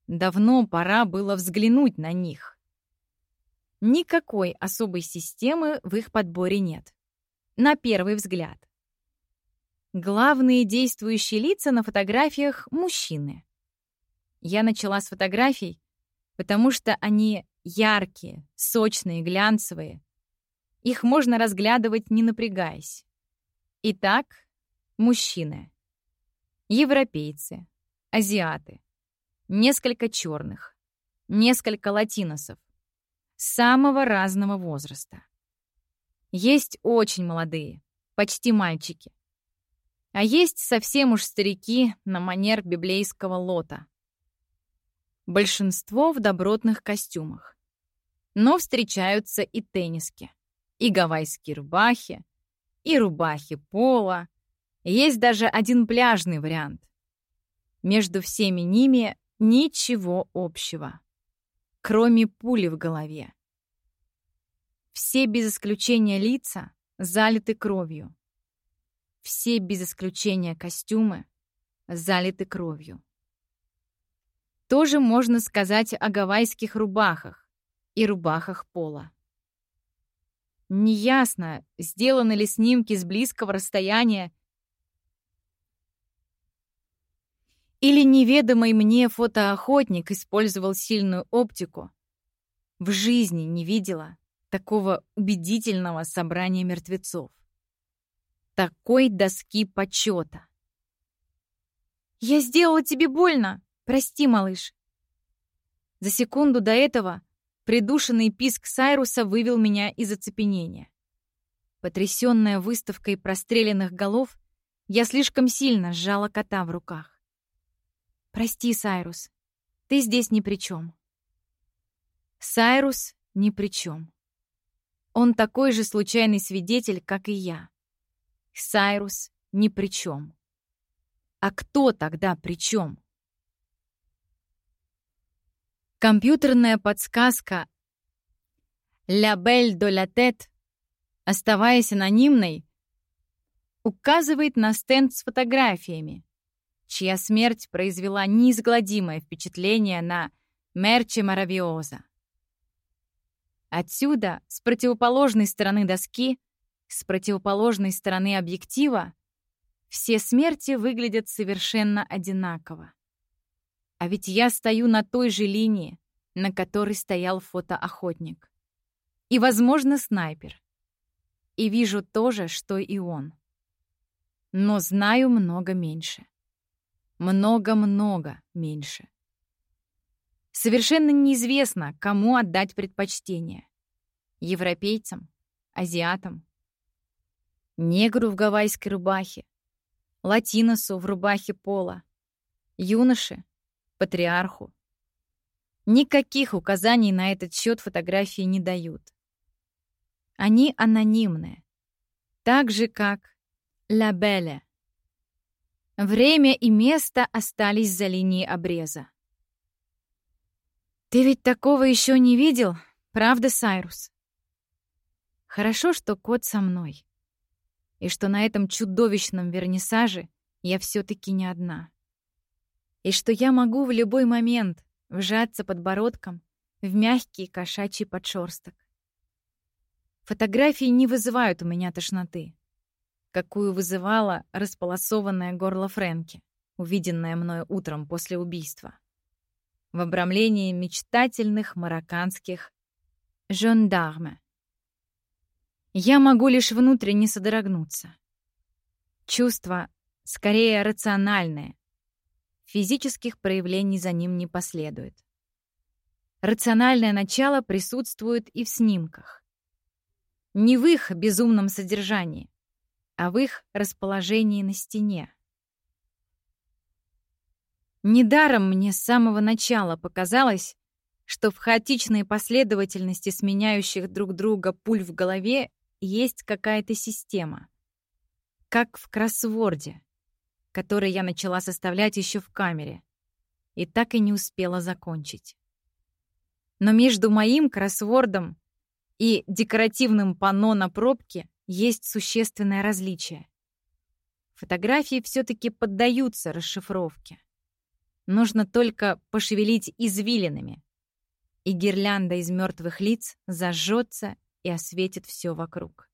Давно пора было взглянуть на них. Никакой особой системы в их подборе нет. На первый взгляд. Главные действующие лица на фотографиях — мужчины. Я начала с фотографий, потому что они яркие, сочные, глянцевые. Их можно разглядывать, не напрягаясь. Итак, мужчины. Европейцы, азиаты, несколько черных, несколько латиносов, самого разного возраста. Есть очень молодые, почти мальчики. А есть совсем уж старики на манер библейского лота. Большинство в добротных костюмах. Но встречаются и тенниски, и гавайские рубахи, и рубахи пола. Есть даже один пляжный вариант. Между всеми ними ничего общего, кроме пули в голове. Все без исключения лица залиты кровью. Все без исключения костюмы залиты кровью. Тоже можно сказать о гавайских рубахах и рубахах пола. Неясно, сделаны ли снимки с близкого расстояния или неведомый мне фотоохотник использовал сильную оптику. В жизни не видела такого убедительного собрания мертвецов. Такой доски почета. «Я сделала тебе больно!» «Прости, малыш». За секунду до этого придушенный писк Сайруса вывел меня из оцепенения. Потрясённая выставкой простреленных голов, я слишком сильно сжала кота в руках. «Прости, Сайрус, ты здесь ни при чем. Сайрус ни при чем. Он такой же случайный свидетель, как и я. Сайрус ни при чем. А кто тогда при чем? Компьютерная подсказка «La Belle de la Tête», оставаясь анонимной, указывает на стенд с фотографиями, чья смерть произвела неизгладимое впечатление на Мерче Маравиоза. Отсюда, с противоположной стороны доски, с противоположной стороны объектива, все смерти выглядят совершенно одинаково. А ведь я стою на той же линии, на которой стоял фотоохотник. И, возможно, снайпер. И вижу то же, что и он. Но знаю много меньше. Много-много меньше. Совершенно неизвестно, кому отдать предпочтение. Европейцам, азиатам, негру в гавайской рубахе, латиносу в рубахе пола, юноше, патриарху. Никаких указаний на этот счет фотографии не дают. Они анонимны, так же, как «La Belle». Время и место остались за линией обреза. «Ты ведь такого еще не видел, правда, Сайрус?» Хорошо, что кот со мной. И что на этом чудовищном вернисаже я все-таки не одна. И что я могу в любой момент вжаться подбородком в мягкий кошачий подшерсток. Фотографии не вызывают у меня тошноты, какую вызывало располосованное горло Фрэнки, увиденное мною утром после убийства в обрамлении мечтательных марокканских жандарме. Я могу лишь внутренне содрогнуться. Чувство скорее рациональное. Физических проявлений за ним не последует. Рациональное начало присутствует и в снимках. Не в их безумном содержании, а в их расположении на стене. Недаром мне с самого начала показалось, что в хаотичной последовательности сменяющих друг друга пуль в голове есть какая-то система. Как в кроссворде, который я начала составлять еще в камере и так и не успела закончить. Но между моим кроссвордом и декоративным панно на пробке есть существенное различие. Фотографии все-таки поддаются расшифровке. Нужно только пошевелить извилинами, и гирлянда из мертвых лиц зажжется и осветит все вокруг.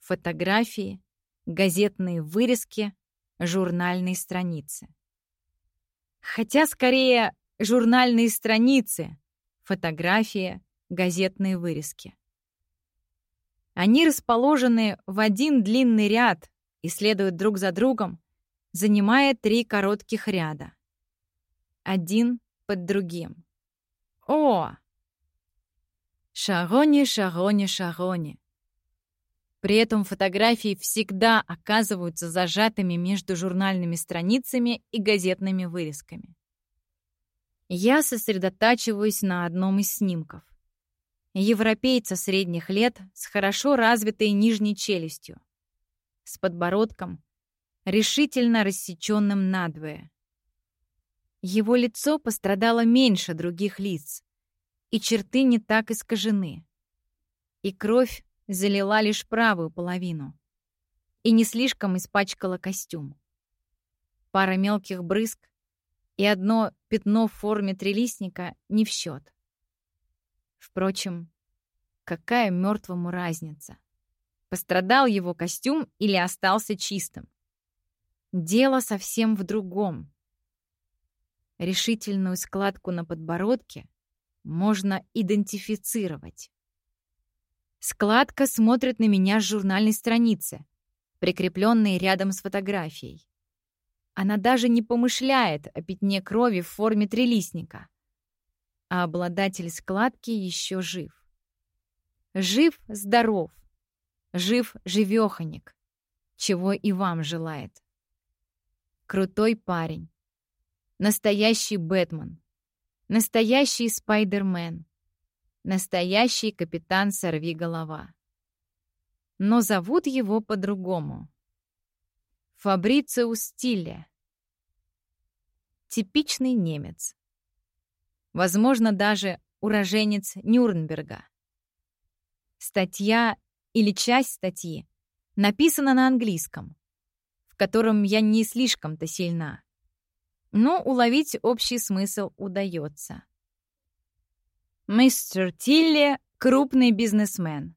Фотографии, газетные вырезки, журнальные страницы. Хотя скорее журнальные страницы, фотографии, газетные вырезки. Они расположены в один длинный ряд и следуют друг за другом, занимая три коротких ряда. Один под другим. О! Шарони, шарони, шарони. При этом фотографии всегда оказываются зажатыми между журнальными страницами и газетными вырезками. Я сосредотачиваюсь на одном из снимков. Европейца средних лет с хорошо развитой нижней челюстью, с подбородком, решительно рассеченным надвое. Его лицо пострадало меньше других лиц, и черты не так искажены. И кровь залила лишь правую половину и не слишком испачкала костюм. Пара мелких брызг и одно пятно в форме трелистника не в счет. Впрочем, какая мертвому разница? Пострадал его костюм или остался чистым? Дело совсем в другом. Решительную складку на подбородке можно идентифицировать. Складка смотрит на меня с журнальной страницы, прикрепленной рядом с фотографией. Она даже не помышляет о пятне крови в форме трелистника. А обладатель складки еще жив. Жив-здоров. Жив-живеханик. Чего и вам желает. Крутой парень. Настоящий Бэтмен. Настоящий Спайдермен. Настоящий капитан Сорвиголова. Но зовут его по-другому. Фабрициус Стилле. Типичный немец. Возможно, даже уроженец Нюрнберга. Статья или часть статьи написана на английском, в котором я не слишком-то сильна. Но уловить общий смысл удается. Мистер Тилли — крупный бизнесмен,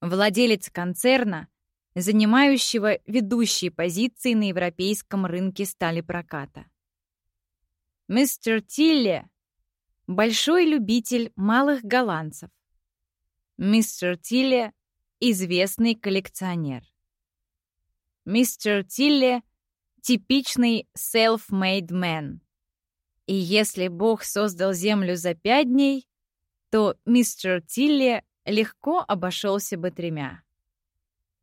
владелец концерна, занимающего ведущие позиции на европейском рынке стали проката. Мистер Тилли — большой любитель малых голландцев. Мистер Тилли — известный коллекционер. Мистер Тилли — типичный self-made man. И если Бог создал Землю за пять дней, то мистер Тилли легко обошелся бы тремя.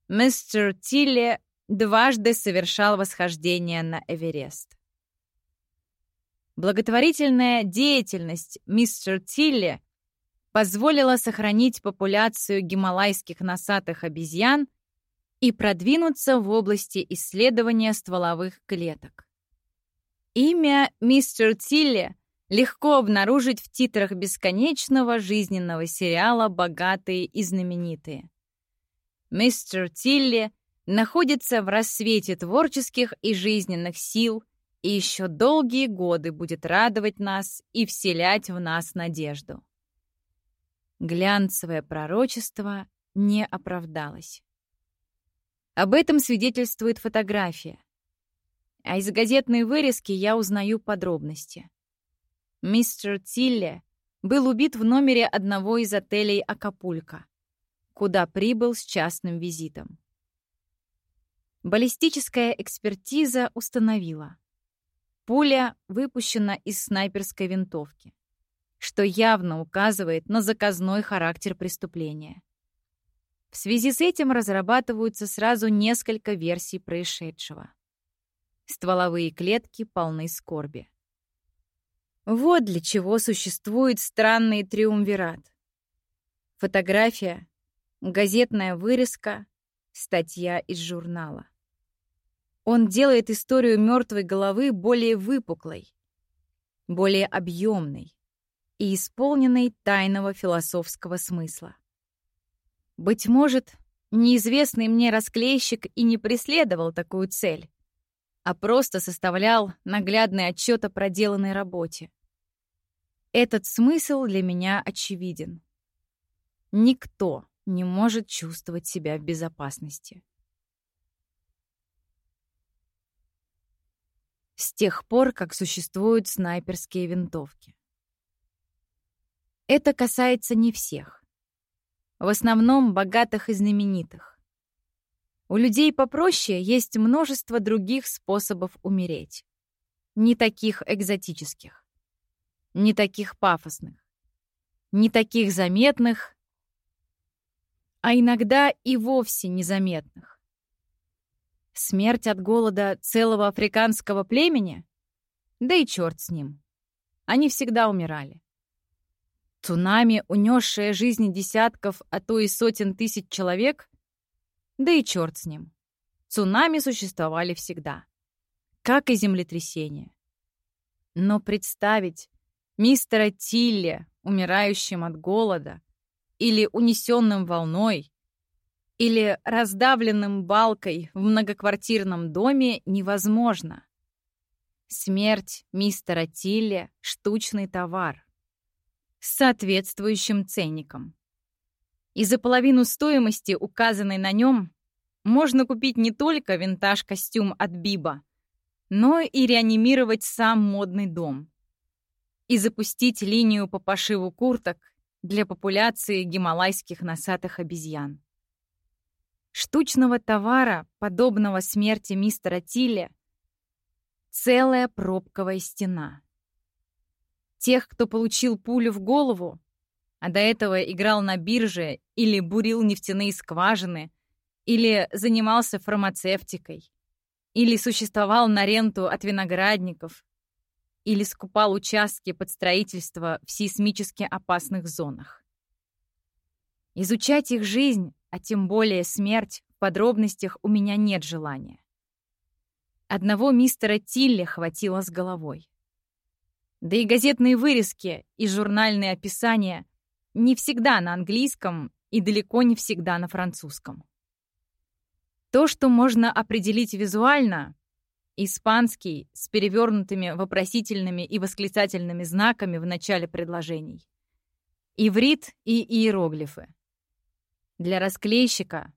Мистер Тилли дважды совершал восхождение на Эверест. Благотворительная деятельность мистер Тилли позволила сохранить популяцию гималайских носатых обезьян и продвинуться в области исследования стволовых клеток. Имя мистер Тилли легко обнаружить в титрах бесконечного жизненного сериала «Богатые и знаменитые». Мистер Тилли находится в рассвете творческих и жизненных сил и еще долгие годы будет радовать нас и вселять в нас надежду. Глянцевое пророчество не оправдалось. Об этом свидетельствует фотография. А из газетной вырезки я узнаю подробности. Мистер Тилле был убит в номере одного из отелей Акапулько, куда прибыл с частным визитом. Баллистическая экспертиза установила. Пуля выпущена из снайперской винтовки, что явно указывает на заказной характер преступления. В связи с этим разрабатываются сразу несколько версий происшедшего. Стволовые клетки полны скорби. Вот для чего существует странный триумвират. Фотография, газетная вырезка, статья из журнала. Он делает историю мертвой головы более выпуклой, более объемной и исполненной тайного философского смысла. Быть может, неизвестный мне расклейщик и не преследовал такую цель, а просто составлял наглядный отчет о проделанной работе. Этот смысл для меня очевиден. Никто не может чувствовать себя в безопасности. С тех пор, как существуют снайперские винтовки. Это касается не всех. В основном богатых и знаменитых. У людей попроще есть множество других способов умереть. Не таких экзотических не таких пафосных, не таких заметных, а иногда и вовсе незаметных. Смерть от голода целого африканского племени? Да и черт с ним. Они всегда умирали. Цунами, унесшее жизни десятков, а то и сотен тысяч человек? Да и черт с ним. Цунами существовали всегда. Как и землетрясения. Но представить, мистера Тилли, умирающим от голода, или унесенным волной, или раздавленным балкой в многоквартирном доме невозможно. Смерть мистера Тилли — штучный товар с соответствующим ценником. И за половину стоимости, указанной на нем, можно купить не только винтаж-костюм от Биба, но и реанимировать сам модный дом и запустить линию по пошиву курток для популяции гималайских носатых обезьян. Штучного товара, подобного смерти мистера Тилля, целая пробковая стена. Тех, кто получил пулю в голову, а до этого играл на бирже или бурил нефтяные скважины, или занимался фармацевтикой, или существовал на ренту от виноградников, или скупал участки под строительство в сейсмически опасных зонах. Изучать их жизнь, а тем более смерть, в подробностях у меня нет желания. Одного мистера Тилля хватило с головой. Да и газетные вырезки и журнальные описания не всегда на английском и далеко не всегда на французском. То, что можно определить визуально, Испанский с перевернутыми вопросительными и восклицательными знаками в начале предложений. Иврит и иероглифы. Для расклейщика,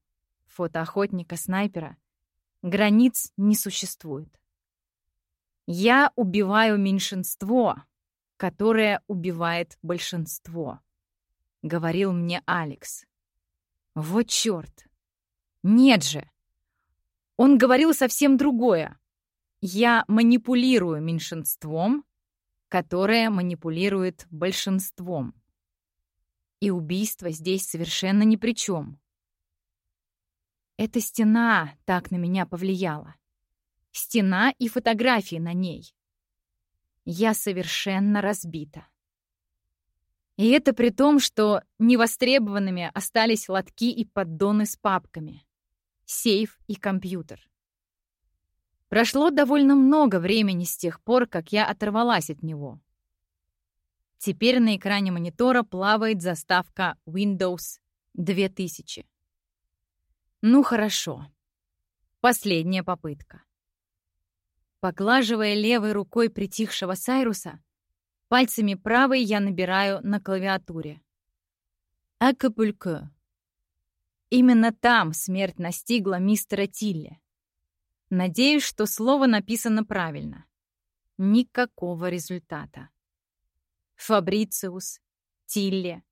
фотоохотника-снайпера, границ не существует. Я убиваю меньшинство, которое убивает большинство, говорил мне Алекс. Вот чёрт! Нет же! Он говорил совсем другое. Я манипулирую меньшинством, которое манипулирует большинством. И убийство здесь совершенно ни при чем. Эта стена так на меня повлияла. Стена и фотографии на ней. Я совершенно разбита. И это при том, что невостребованными остались лотки и поддоны с папками, сейф и компьютер. Прошло довольно много времени с тех пор, как я оторвалась от него. Теперь на экране монитора плавает заставка Windows 2000. Ну хорошо. Последняя попытка. Поглаживая левой рукой притихшего Сайруса, пальцами правой я набираю на клавиатуре. Акапулько. Именно там смерть настигла мистера Тилли. Надеюсь, что слово написано правильно. Никакого результата. Фабрициус, Тилле,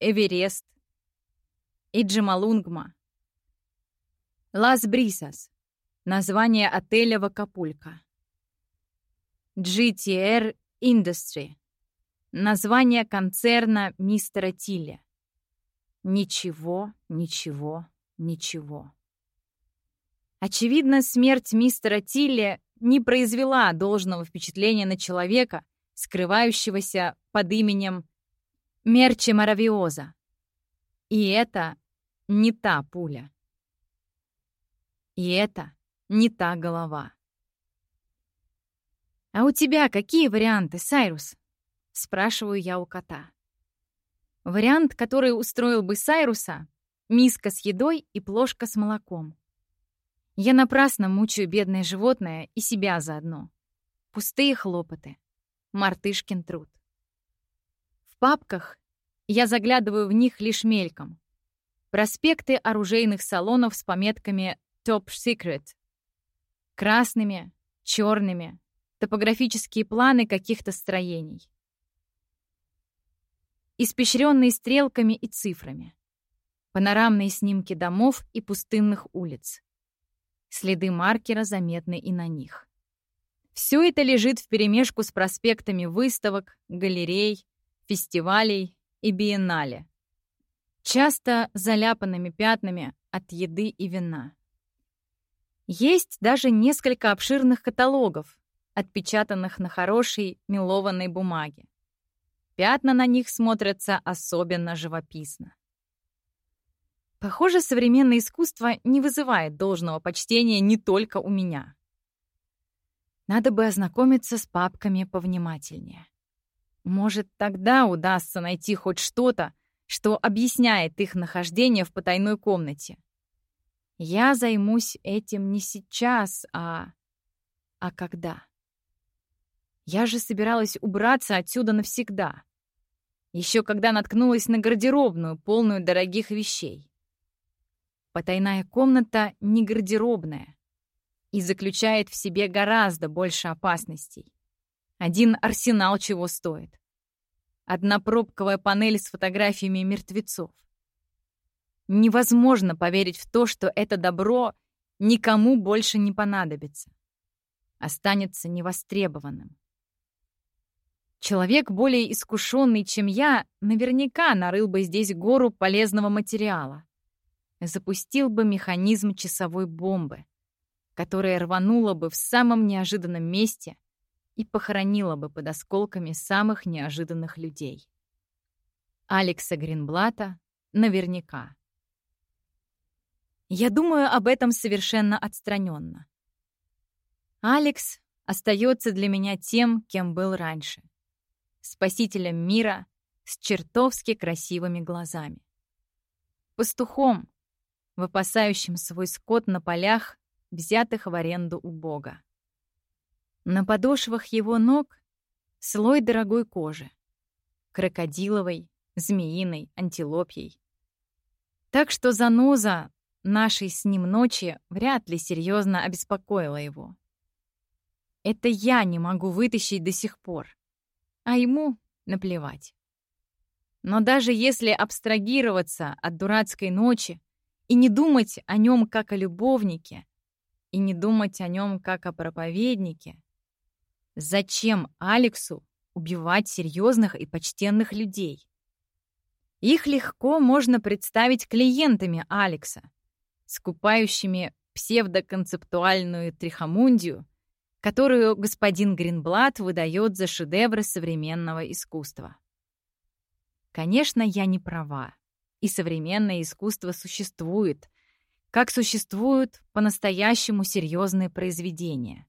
Эверест и Джамалунгма. Лас Брисас. Название отеля в. GTR Industry. Название концерна мистера Тилля. Ничего, ничего, ничего. Очевидно, смерть мистера Тилли не произвела должного впечатления на человека, скрывающегося под именем Мерчи Маравиоза. И это не та пуля. И это не та голова. «А у тебя какие варианты, Сайрус?» — спрашиваю я у кота. Вариант, который устроил бы Сайруса — миска с едой и плошка с молоком. Я напрасно мучаю бедное животное и себя заодно. Пустые хлопоты. Мартышкин труд. В папках я заглядываю в них лишь мельком. Проспекты оружейных салонов с пометками «Top Secret». Красными, черными, топографические планы каких-то строений. Испещренные стрелками и цифрами. Панорамные снимки домов и пустынных улиц. Следы маркера заметны и на них. Все это лежит вперемешку с проспектами выставок, галерей, фестивалей и биеннале. Часто заляпанными пятнами от еды и вина. Есть даже несколько обширных каталогов, отпечатанных на хорошей мелованной бумаге. Пятна на них смотрятся особенно живописно. Похоже, современное искусство не вызывает должного почтения не только у меня. Надо бы ознакомиться с папками повнимательнее. Может, тогда удастся найти хоть что-то, что объясняет их нахождение в потайной комнате. Я займусь этим не сейчас, а... А когда? Я же собиралась убраться отсюда навсегда. Еще когда наткнулась на гардеробную, полную дорогих вещей. Потайная комната не гардеробная и заключает в себе гораздо больше опасностей. Один арсенал чего стоит. Одна пробковая панель с фотографиями мертвецов. Невозможно поверить в то, что это добро никому больше не понадобится. Останется невостребованным. Человек более искушенный, чем я, наверняка нарыл бы здесь гору полезного материала запустил бы механизм часовой бомбы, которая рванула бы в самом неожиданном месте и похоронила бы под осколками самых неожиданных людей. Алекса Гринблата наверняка. Я думаю об этом совершенно отстраненно. Алекс остается для меня тем, кем был раньше. Спасителем мира с чертовски красивыми глазами. Пастухом, выпасающим свой скот на полях, взятых в аренду у Бога. На подошвах его ног слой дорогой кожи, крокодиловой, змеиной, антилопьей. Так что заноза нашей с ним ночи вряд ли серьезно обеспокоила его. Это я не могу вытащить до сих пор. А ему наплевать. Но даже если абстрагироваться от дурацкой ночи и не думать о нем как о любовнике, и не думать о нем как о проповеднике, зачем Алексу убивать серьезных и почтенных людей? Их легко можно представить клиентами Алекса, скупающими псевдоконцептуальную трихомундию, которую господин Гринблат выдает за шедевры современного искусства. Конечно, я не права, и современное искусство существует, как существуют по-настоящему серьезные произведения.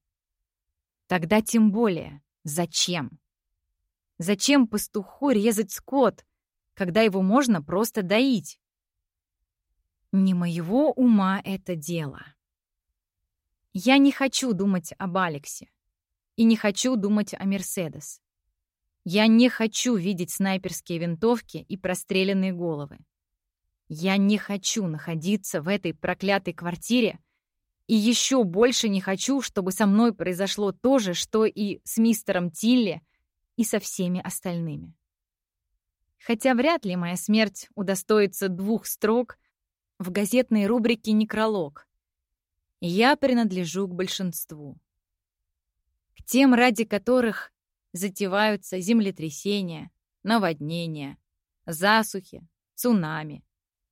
Тогда тем более, зачем? Зачем пастуху резать скот, когда его можно просто доить? Не моего ума это дело. Я не хочу думать об Алексе. И не хочу думать о Мерседес. Я не хочу видеть снайперские винтовки и простреленные головы. Я не хочу находиться в этой проклятой квартире и еще больше не хочу, чтобы со мной произошло то же, что и с мистером Тилли и со всеми остальными. Хотя вряд ли моя смерть удостоится двух строк в газетной рубрике «Некролог». Я принадлежу к большинству. К тем, ради которых затеваются землетрясения, наводнения, засухи, цунами,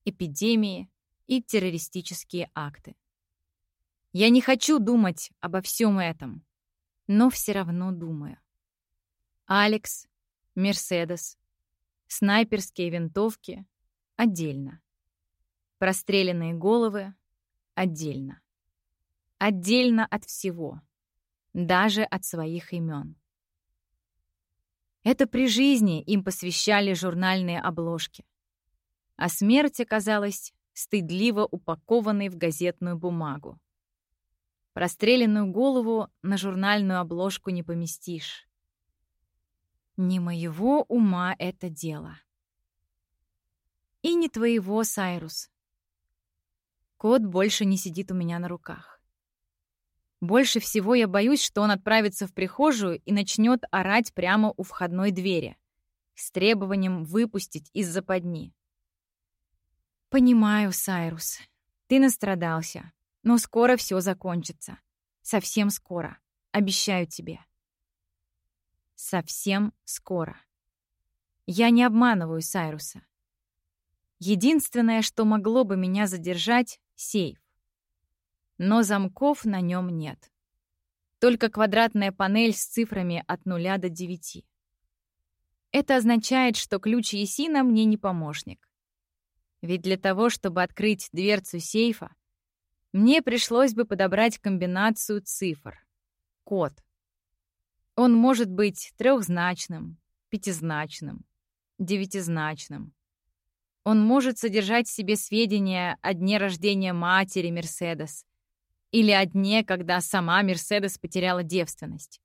эпидемии и террористические акты. Я не хочу думать обо всем этом, но все равно думаю. Алекс, Мерседес, снайперские винтовки — отдельно. Простреленные головы — отдельно. Отдельно от всего, даже от своих имен. Это при жизни им посвящали журнальные обложки. А смерть оказалась стыдливо упакованной в газетную бумагу. Простреленную голову на журнальную обложку не поместишь. Не моего ума это дело. И не твоего, Сайрус. Кот больше не сидит у меня на руках. Больше всего я боюсь, что он отправится в прихожую и начнет орать прямо у входной двери с требованием выпустить из западни. «Понимаю, Сайрус. Ты настрадался. Но скоро все закончится. Совсем скоро. Обещаю тебе». Совсем скоро. Я не обманываю Сайруса. Единственное, что могло бы меня задержать — сейф. Но замков на нем нет. Только квадратная панель с цифрами от нуля до девяти. Это означает, что ключ Есина мне не помощник. Ведь для того, чтобы открыть дверцу сейфа, мне пришлось бы подобрать комбинацию цифр. Код. Он может быть трехзначным, пятизначным, девятизначным. Он может содержать в себе сведения о дне рождения матери Мерседес или о дне, когда сама Мерседес потеряла девственность.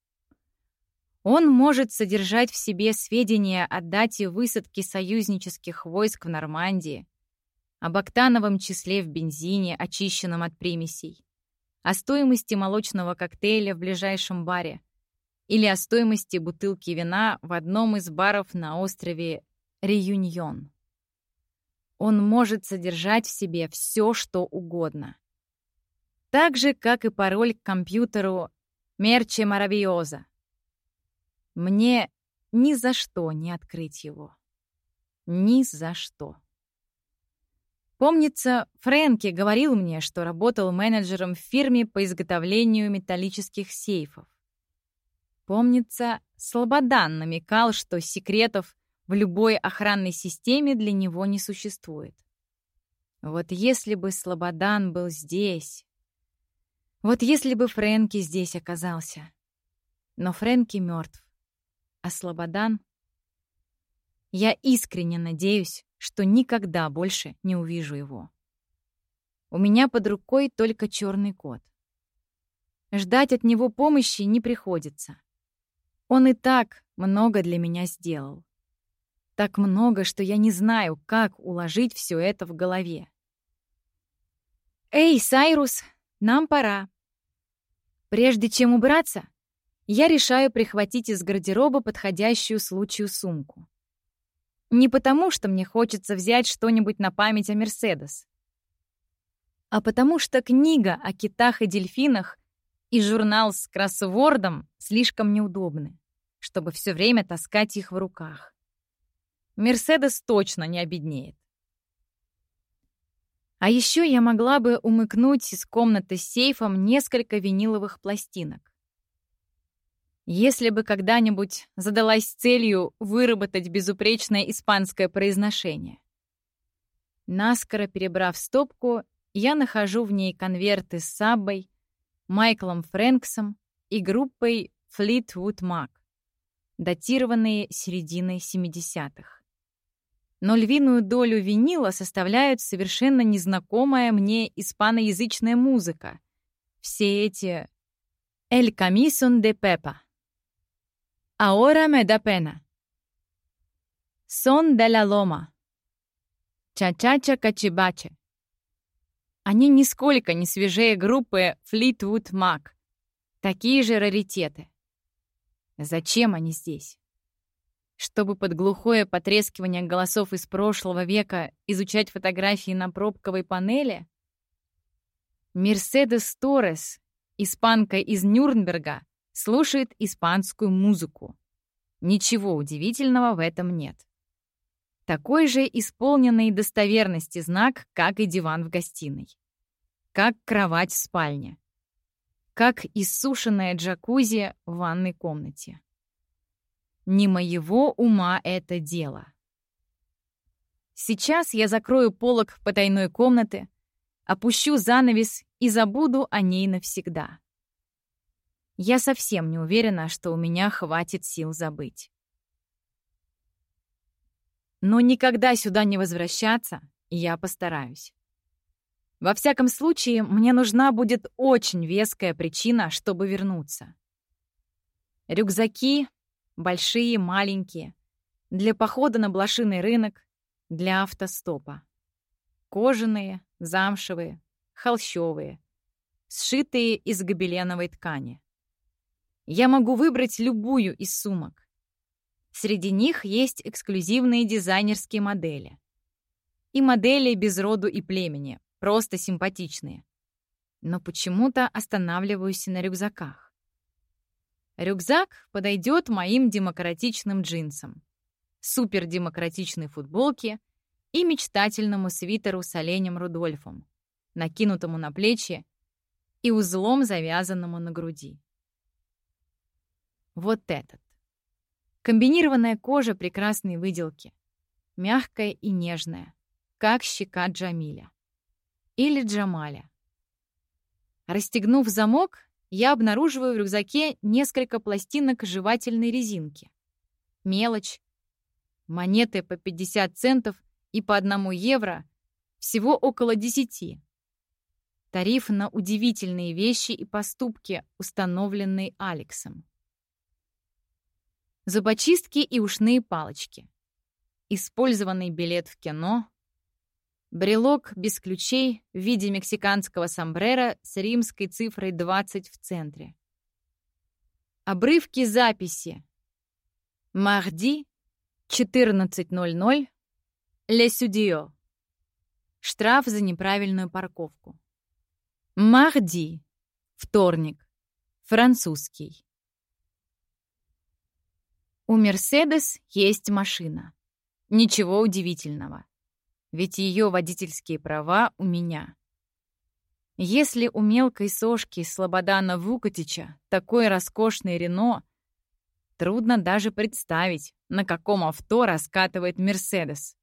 Он может содержать в себе сведения о дате высадки союзнических войск в Нормандии, об октановом числе в бензине, очищенном от примесей, о стоимости молочного коктейля в ближайшем баре, или о стоимости бутылки вина в одном из баров на острове Реюньон. Он может содержать в себе все, что угодно. Так же, как и пароль к компьютеру Мерче Маравиоза. Мне ни за что не открыть его. Ни за что. Помнится, Фрэнки говорил мне, что работал менеджером в фирме по изготовлению металлических сейфов. Помнится, Слободан намекал, что секретов в любой охранной системе для него не существует. Вот если бы Слободан был здесь... Вот если бы Фрэнки здесь оказался. Но Фрэнки мертв, а Слободан... Я искренне надеюсь, что никогда больше не увижу его. У меня под рукой только черный кот. Ждать от него помощи не приходится. Он и так много для меня сделал. Так много, что я не знаю, как уложить все это в голове. «Эй, Сайрус, нам пора. Прежде чем убраться, я решаю прихватить из гардероба подходящую случаю сумку. Не потому, что мне хочется взять что-нибудь на память о Мерседес, а потому что книга о китах и дельфинах и журнал с кроссвордом слишком неудобны, чтобы все время таскать их в руках. Мерседес точно не обеднеет. А еще я могла бы умыкнуть из комнаты с сейфом несколько виниловых пластинок. Если бы когда-нибудь задалась целью выработать безупречное испанское произношение. Наскоро перебрав стопку, я нахожу в ней конверты с Саббой, Майклом Фрэнксом и группой Fleetwood Mac, датированные серединой 70-х. Но львиную долю винила составляют совершенно незнакомая мне испаноязычная музыка. Все эти «El Camison de Pepa», Ahora me da pena. Son de la Loma. Ча-ча-ча качибаче. Они нисколько не свежее группы Fleetwood Mac. Такие же раритеты. Зачем они здесь? Чтобы под глухое потрескивание голосов из прошлого века изучать фотографии на пробковой панели? Мерседес Торрес, испанка из Нюрнберга, слушает испанскую музыку. Ничего удивительного в этом нет. Такой же исполненный достоверности знак, как и диван в гостиной. Как кровать в спальне. Как иссушенная джакузи в ванной комнате. Не моего ума это дело. Сейчас я закрою полок потайной комнаты, опущу занавес и забуду о ней навсегда. Я совсем не уверена, что у меня хватит сил забыть. Но никогда сюда не возвращаться я постараюсь. Во всяком случае, мне нужна будет очень веская причина, чтобы вернуться. Рюкзаки — большие, маленькие, для похода на блошиный рынок, для автостопа. Кожаные, замшевые, холщовые, сшитые из гобеленовой ткани. Я могу выбрать любую из сумок. Среди них есть эксклюзивные дизайнерские модели. И модели без роду и племени, просто симпатичные. Но почему-то останавливаюсь на рюкзаках. Рюкзак подойдет моим демократичным джинсам, супердемократичной футболке и мечтательному свитеру с оленем Рудольфом, накинутому на плечи и узлом, завязанному на груди вот этот. Комбинированная кожа прекрасной выделки. Мягкая и нежная, как щека Джамиля. Или Джамаля. Расстегнув замок, я обнаруживаю в рюкзаке несколько пластинок жевательной резинки. Мелочь, монеты по 50 центов и по 1 евро, всего около 10. Тариф на удивительные вещи и поступки, установленный Алексом зубочистки и ушные палочки, использованный билет в кино, брелок без ключей в виде мексиканского сомбрера с римской цифрой 20 в центре. Обрывки записи. Марди, 14.00, Ле Сюдио. Штраф за неправильную парковку. Марди, вторник, французский. У Мерседес есть машина. Ничего удивительного. Ведь ее водительские права у меня. Если у мелкой сошки Слободана Вукатича такой роскошный Рено, трудно даже представить, на каком авто раскатывает Мерседес.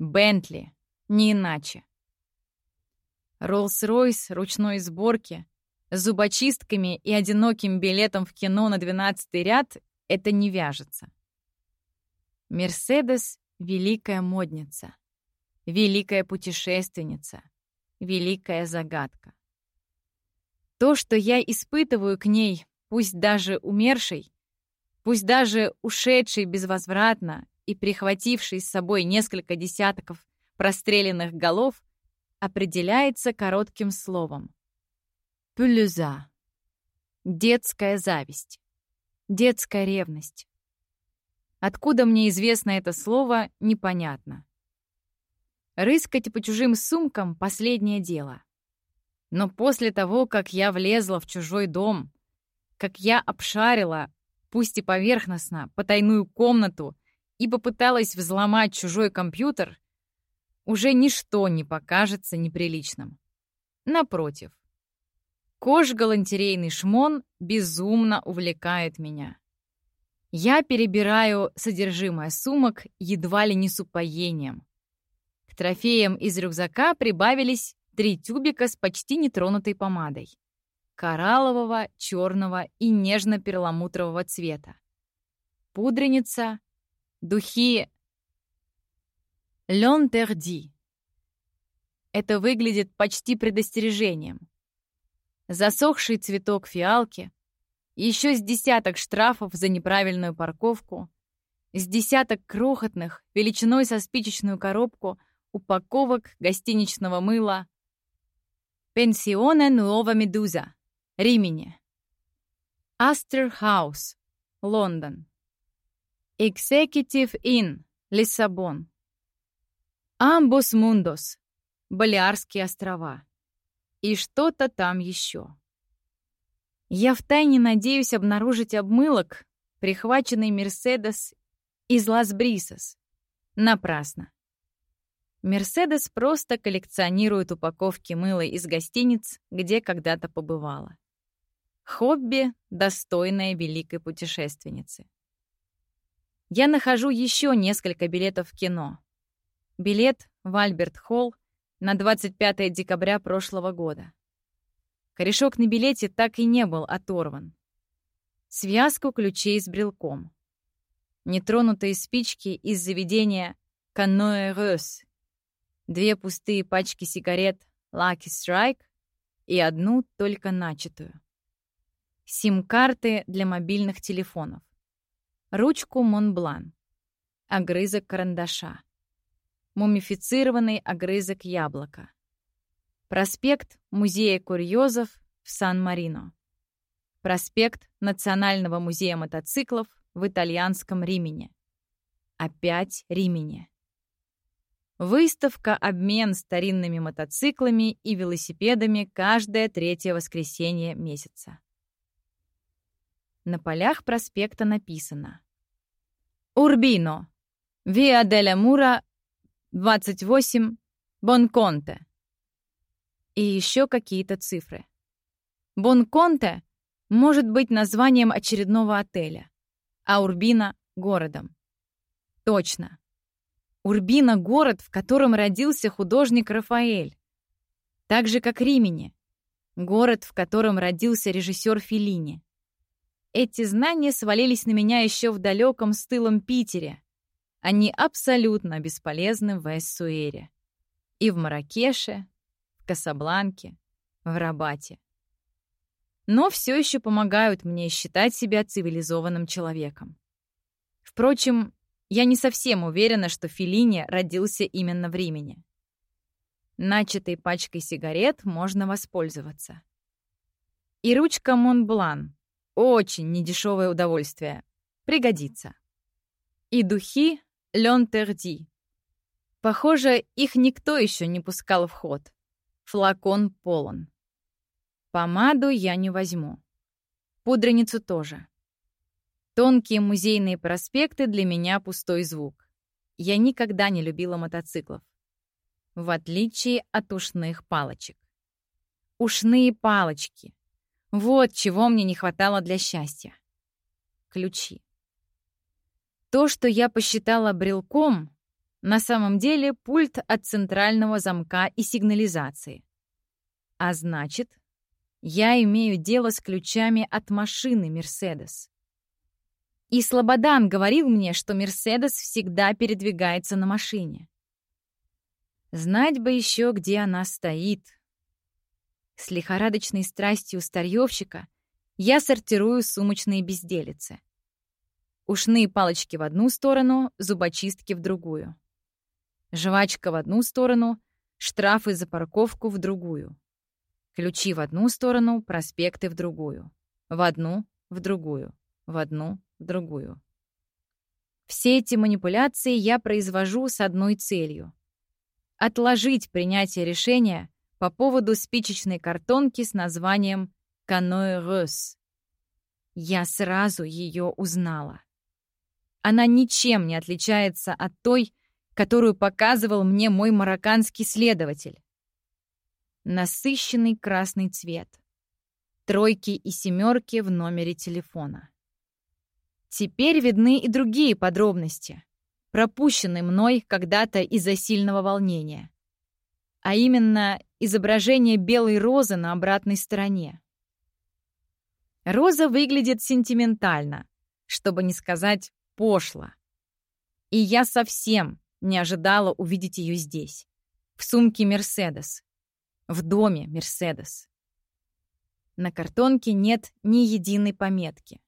Бентли, не иначе. Роллс-Ройс ручной сборки, зубочистками и одиноким билетом в кино на 12 ряд это не вяжется. Мерседес — великая модница, великая путешественница, великая загадка. То, что я испытываю к ней, пусть даже умершей, пусть даже ушедшей безвозвратно и прихватившей с собой несколько десятков простреленных голов, определяется коротким словом. Пюлюза. Детская зависть Детская ревность. Откуда мне известно это слово, непонятно. Рыскать по чужим сумкам — последнее дело. Но после того, как я влезла в чужой дом, как я обшарила, пусть и поверхностно, потайную комнату и попыталась взломать чужой компьютер, уже ничто не покажется неприличным. Напротив, кож-галантерейный шмон безумно увлекает меня. Я перебираю содержимое сумок едва ли не с упоением. К трофеям из рюкзака прибавились три тюбика с почти нетронутой помадой. Кораллового, черного и нежно-перламутрового цвета. Пудреница, духи Лен Терди. Это выглядит почти предостережением. Засохший цветок фиалки, еще с десяток штрафов за неправильную парковку, с десяток крохотных, величиной со спичечную коробку, упаковок гостиничного мыла. Пенсионе Нуова Медуза, Римини. Астер Хаус, Лондон. Executive Inn, Лиссабон. Амбос Мундос, Балиарские острова. И что-то там еще. Я втайне надеюсь обнаружить обмылок, прихваченный Мерседес из Лас-Брисос. Напрасно. Мерседес просто коллекционирует упаковки мыла из гостиниц, где когда-то побывала. Хобби, достойное великой путешественницы. Я нахожу еще несколько билетов в кино. Билет в Альберт-Холл на 25 декабря прошлого года. Корешок на билете так и не был оторван. Связку ключей с брелком. Нетронутые спички из заведения «Каноэ Рёс». Две пустые пачки сигарет «Lucky Strike» и одну только начатую. Сим-карты для мобильных телефонов. Ручку Монблан. Огрызок карандаша. Мумифицированный огрызок яблока. Проспект Музея курьезов в Сан-Марино. Проспект Национального музея мотоциклов в итальянском Римени. Опять Римени. Выставка «Обмен старинными мотоциклами и велосипедами» каждое третье воскресенье месяца. На полях проспекта написано «Урбино, Виа деля Мура, 28, Бонконте» и еще какие-то цифры. Бонконте может быть названием очередного отеля, а Урбина — городом. Точно. Урбина — город, в котором родился художник Рафаэль. Так же, как Римени. Город, в котором родился режиссер Феллини. Эти знания свалились на меня еще в далеком стылом Питере. Они абсолютно бесполезны в Эссуэре. И в Маракеше, Касабланке, в Рабате. Но все еще помогают мне считать себя цивилизованным человеком. Впрочем, я не совсем уверена, что Феллини родился именно в Римени. Начатой пачкой сигарет можно воспользоваться. И ручка Монблан. Очень недешевое удовольствие. Пригодится. И духи Лен Терди. Похоже, их никто еще не пускал в ход. Флакон полон. Помаду я не возьму. Пудреницу тоже. Тонкие музейные проспекты для меня пустой звук. Я никогда не любила мотоциклов. В отличие от ушных палочек. Ушные палочки. Вот чего мне не хватало для счастья. Ключи. То, что я посчитала брелком, на самом деле пульт от центрального замка и сигнализации. А значит, я имею дело с ключами от машины «Мерседес». И Слободан говорил мне, что «Мерседес» всегда передвигается на машине. Знать бы еще, где она стоит. С лихорадочной страстью старьевщика я сортирую сумочные безделицы. Ушные палочки в одну сторону, зубочистки в другую. Жвачка в одну сторону, штрафы за парковку в другую. Ключи в одну сторону, проспекты в другую. В одну, в другую. в одну, в другую. Все эти манипуляции я произвожу с одной целью — отложить принятие решения по поводу спичечной картонки с названием «Каноэ Рос». Я сразу ее узнала. Она ничем не отличается от той, которую показывал мне мой марокканский следователь. Насыщенный красный цвет. Тройки и семерки в номере телефона. Теперь видны и другие подробности, пропущенные мной когда-то из-за сильного волнения. А именно изображение белой розы на обратной стороне. Роза выглядит сентиментально, чтобы не сказать пошло. И я совсем не ожидала увидеть ее здесь, в сумке «Мерседес», в доме «Мерседес». На картонке нет ни единой пометки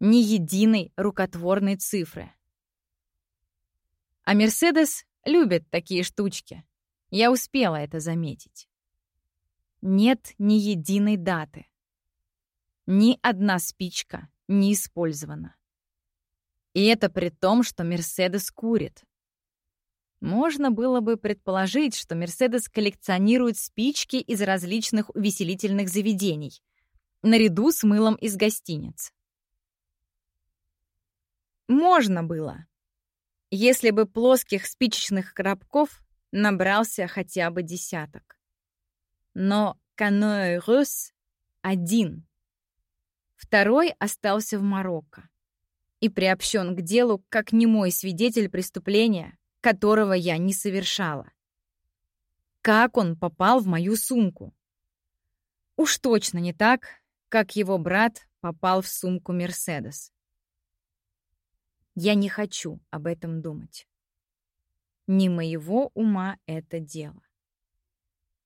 ни единой рукотворной цифры. А Мерседес любит такие штучки. Я успела это заметить. Нет ни единой даты. Ни одна спичка не использована. И это при том, что Мерседес курит. Можно было бы предположить, что Мерседес коллекционирует спички из различных увеселительных заведений, наряду с мылом из гостиниц. Можно было, если бы плоских спичечных коробков набрался хотя бы десяток. Но каноэ Рус один. Второй остался в Марокко и приобщен к делу как немой свидетель преступления, которого я не совершала. Как он попал в мою сумку? Уж точно не так, как его брат попал в сумку Мерседес. Я не хочу об этом думать. Не моего ума это дело.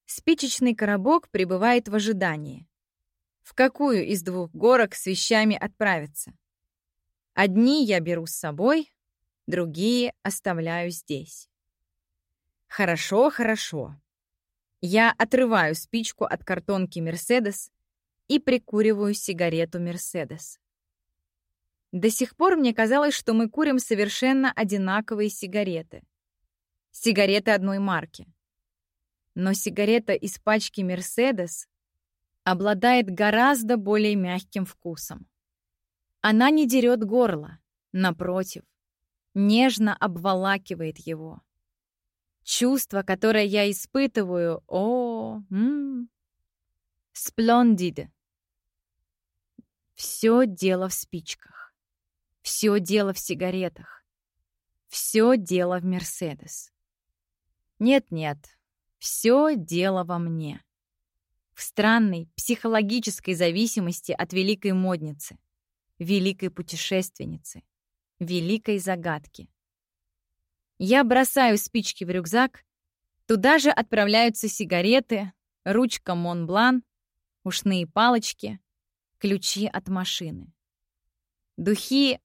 Спичечный коробок пребывает в ожидании. В какую из двух горок с вещами отправиться? Одни я беру с собой, другие оставляю здесь. Хорошо, хорошо. Я отрываю спичку от картонки «Мерседес» и прикуриваю сигарету «Мерседес». До сих пор мне казалось, что мы курим совершенно одинаковые сигареты. Сигареты одной марки. Но сигарета из пачки «Мерседес» обладает гораздо более мягким вкусом. Она не дерет горло, напротив, нежно обволакивает его. Чувство, которое я испытываю, о, м, сплондид. Все дело в спичках. Все дело в сигаретах. Все дело в Мерседес. Нет-нет, все дело во мне. В странной психологической зависимости от великой модницы, великой путешественницы, великой загадки. Я бросаю спички в рюкзак, туда же отправляются сигареты, ручка Монблан, ушные палочки, ключи от машины. Духи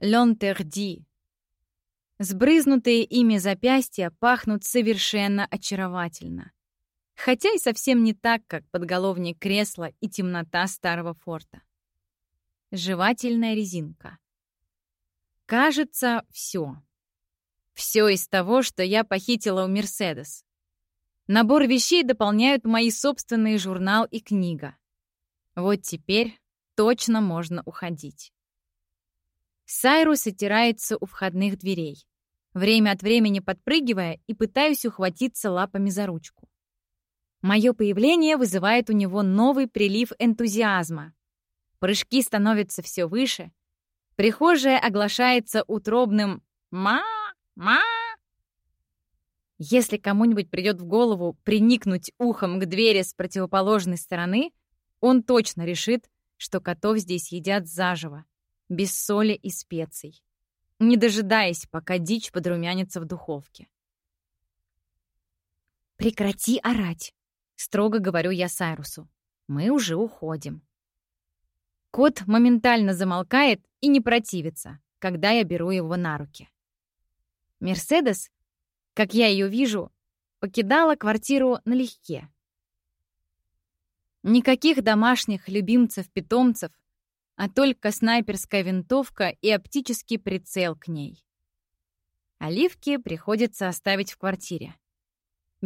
Лонтерди. Сбрызнутые ими запястья пахнут совершенно очаровательно. Хотя и совсем не так, как подголовник кресла и темнота старого форта. Жевательная резинка. Кажется, все. Все из того, что я похитила у Мерседес. Набор вещей дополняют мои собственные журнал и книга. Вот теперь точно можно уходить. Сайрус отирается у входных дверей, время от времени подпрыгивая и пытаюсь ухватиться лапами за ручку. Мое появление вызывает у него новый прилив энтузиазма. Прыжки становятся все выше. Прихожая оглашается утробным «ма! ма!». Если кому-нибудь придет в голову приникнуть ухом к двери с противоположной стороны, он точно решит, что котов здесь едят заживо без соли и специй, не дожидаясь, пока дичь подрумянится в духовке. «Прекрати орать!» — строго говорю я Сайрусу. «Мы уже уходим». Кот моментально замолкает и не противится, когда я беру его на руки. Мерседес, как я ее вижу, покидала квартиру налегке. Никаких домашних любимцев-питомцев, а только снайперская винтовка и оптический прицел к ней. Оливки приходится оставить в квартире.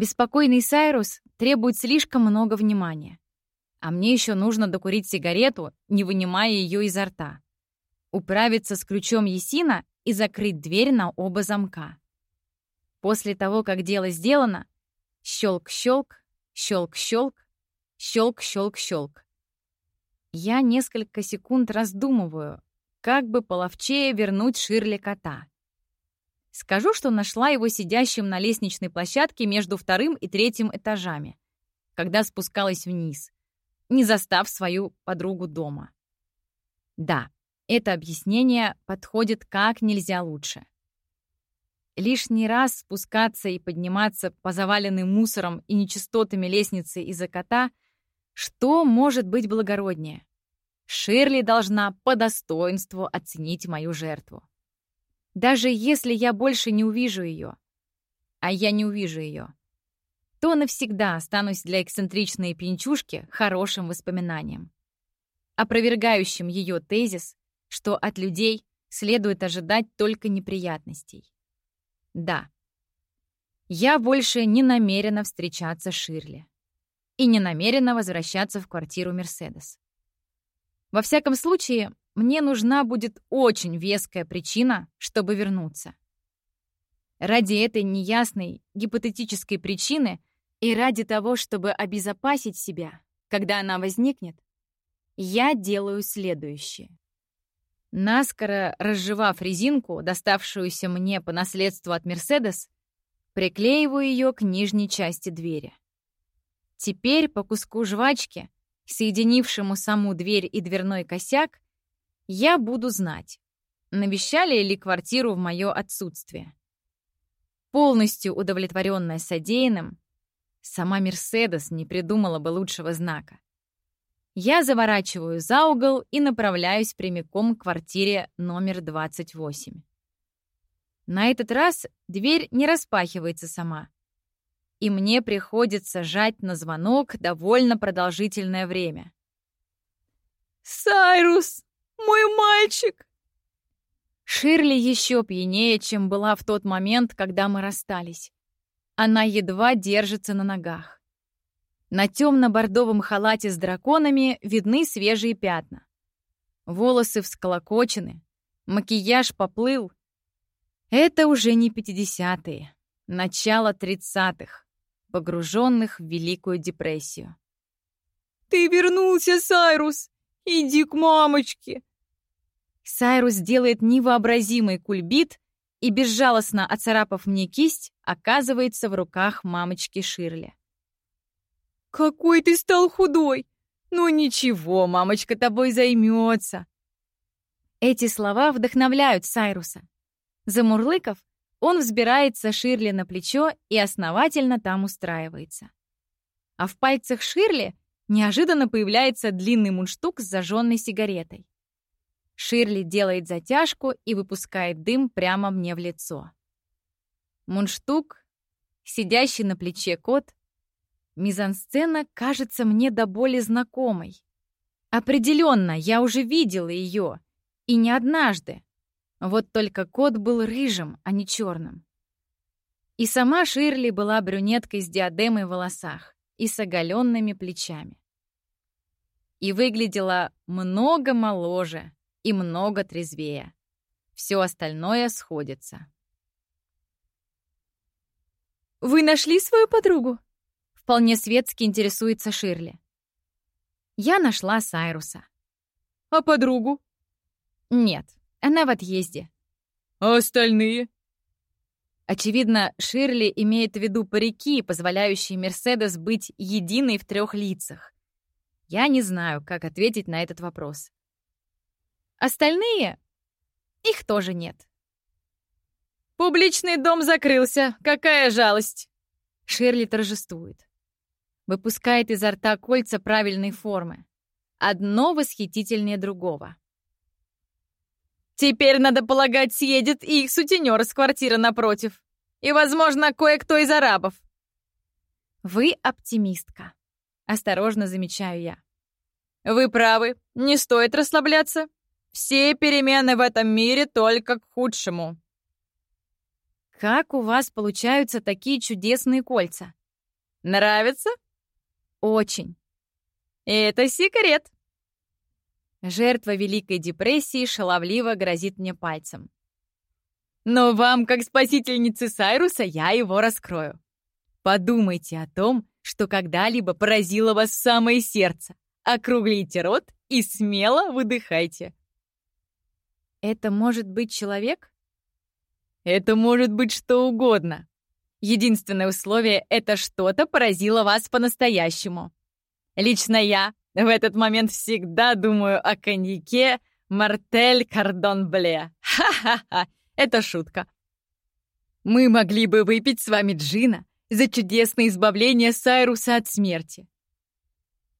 Беспокойный Сайрус требует слишком много внимания. А мне еще нужно докурить сигарету, не вынимая ее изо рта. Управиться с ключом Есина и закрыть дверь на оба замка. После того, как дело сделано, щелк-щелк, щелк-щелк, щелк-щелк-щелк. Я несколько секунд раздумываю, как бы половчее вернуть Ширли кота. Скажу, что нашла его сидящим на лестничной площадке между вторым и третьим этажами, когда спускалась вниз, не застав свою подругу дома. Да, это объяснение подходит как нельзя лучше. Лишний раз спускаться и подниматься по заваленной мусором и нечистотами лестницы из-за кота — что может быть благороднее? Ширли должна по достоинству оценить мою жертву. Даже если я больше не увижу ее, а я не увижу ее, то навсегда останусь для эксцентричной пьянчушки хорошим воспоминанием, опровергающим ее тезис, что от людей следует ожидать только неприятностей. Да, я больше не намерена встречаться с Ширли и не намерена возвращаться в квартиру Мерседес. Во всяком случае, мне нужна будет очень веская причина, чтобы вернуться. Ради этой неясной, гипотетической причины и ради того, чтобы обезопасить себя, когда она возникнет, я делаю следующее. Наскоро разжевав резинку, доставшуюся мне по наследству от Мерседес, приклеиваю ее к нижней части двери. Теперь по куску жвачки соединившему саму дверь и дверной косяк, я буду знать, навещали ли квартиру в мое отсутствие. Полностью удовлетворенная содеянным, сама Мерседес не придумала бы лучшего знака. Я заворачиваю за угол и направляюсь прямиком к квартире номер 28. На этот раз дверь не распахивается сама и мне приходится жать на звонок довольно продолжительное время. «Сайрус, мой мальчик!» Ширли еще пьянее, чем была в тот момент, когда мы расстались. Она едва держится на ногах. На темно-бордовом халате с драконами видны свежие пятна. Волосы всколокочены, макияж поплыл. Это уже не пятидесятые, начало тридцатых погруженных в Великую депрессию. «Ты вернулся, Сайрус! Иди к мамочке!» Сайрус делает невообразимый кульбит и, безжалостно оцарапав мне кисть, оказывается в руках мамочки Ширли. «Какой ты стал худой! Ну ничего, мамочка тобой займется!» Эти слова вдохновляют Сайруса. Замурлыков, он взбирается Ширли на плечо и основательно там устраивается. А в пальцах Ширли неожиданно появляется длинный мундштук с зажженной сигаретой. Ширли делает затяжку и выпускает дым прямо мне в лицо. Мундштук, сидящий на плече кот, мизансцена кажется мне до боли знакомой. Определенно, я уже видела ее, и не однажды, вот только кот был рыжим, а не черным. И сама Ширли была брюнеткой с диадемой в волосах и с оголенными плечами. И выглядела много моложе и много трезвее. Все остальное сходится. «Вы нашли свою подругу?» Вполне светски интересуется Ширли. Я нашла Сайруса. «А подругу?» «Нет, она в отъезде. А остальные? Очевидно, Ширли имеет в виду парики, позволяющие Мерседес быть единой в трех лицах. Я не знаю, как ответить на этот вопрос. Остальные? Их тоже нет. «Публичный дом закрылся. Какая жалость!» Ширли торжествует. Выпускает изо рта кольца правильной формы. Одно восхитительнее другого. Теперь, надо полагать, съедет и их сутенер с квартиры напротив. И, возможно, кое-кто из арабов. Вы оптимистка. Осторожно замечаю я. Вы правы, не стоит расслабляться. Все перемены в этом мире только к худшему. Как у вас получаются такие чудесные кольца? Нравится? Очень. Это секрет. Жертва Великой депрессии шаловливо грозит мне пальцем. Но вам, как спасительнице Сайруса, я его раскрою. Подумайте о том, что когда-либо поразило вас в самое сердце. Округлите рот и смело выдыхайте. Это может быть человек? Это может быть что угодно. Единственное условие — это что-то поразило вас по-настоящему. Лично я в этот момент всегда думаю о коньяке «Мартель Кардон Бле». Ха-ха-ха, это шутка. Мы могли бы выпить с вами джина за чудесное избавление Сайруса от смерти.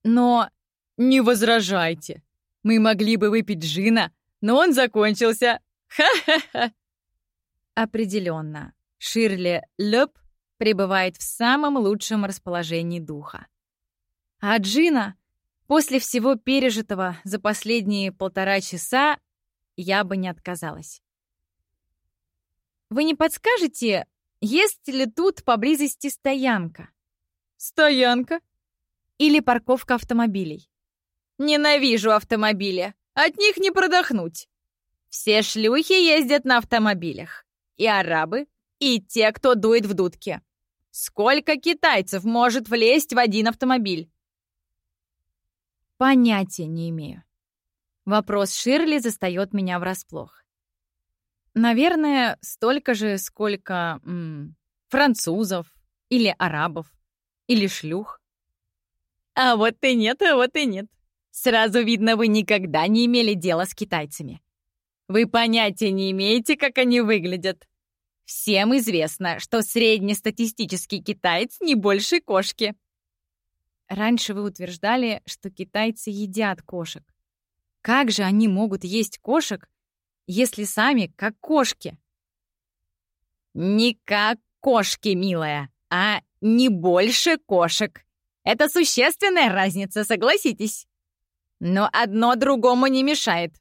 Но не возражайте. Мы могли бы выпить джина, но он закончился. Ха-ха-ха. Определенно, Ширли Лёб пребывает в самом лучшем расположении духа. А Джина, после всего пережитого за последние полтора часа, я бы не отказалась. Вы не подскажете, есть ли тут поблизости стоянка? Стоянка? Или парковка автомобилей? Ненавижу автомобили. От них не продохнуть. Все шлюхи ездят на автомобилях. И арабы, и те, кто дует в дудки. Сколько китайцев может влезть в один автомобиль? Понятия не имею. Вопрос Ширли застает меня врасплох. Наверное, столько же, сколько м, французов или арабов или шлюх. А вот и нет, а вот и нет. Сразу видно, вы никогда не имели дела с китайцами. Вы понятия не имеете, как они выглядят. Всем известно, что среднестатистический китаец не больше кошки. Раньше вы утверждали, что китайцы едят кошек. Как же они могут есть кошек, если сами как кошки? Не как кошки, милая, а не больше кошек. Это существенная разница, согласитесь. Но одно другому не мешает.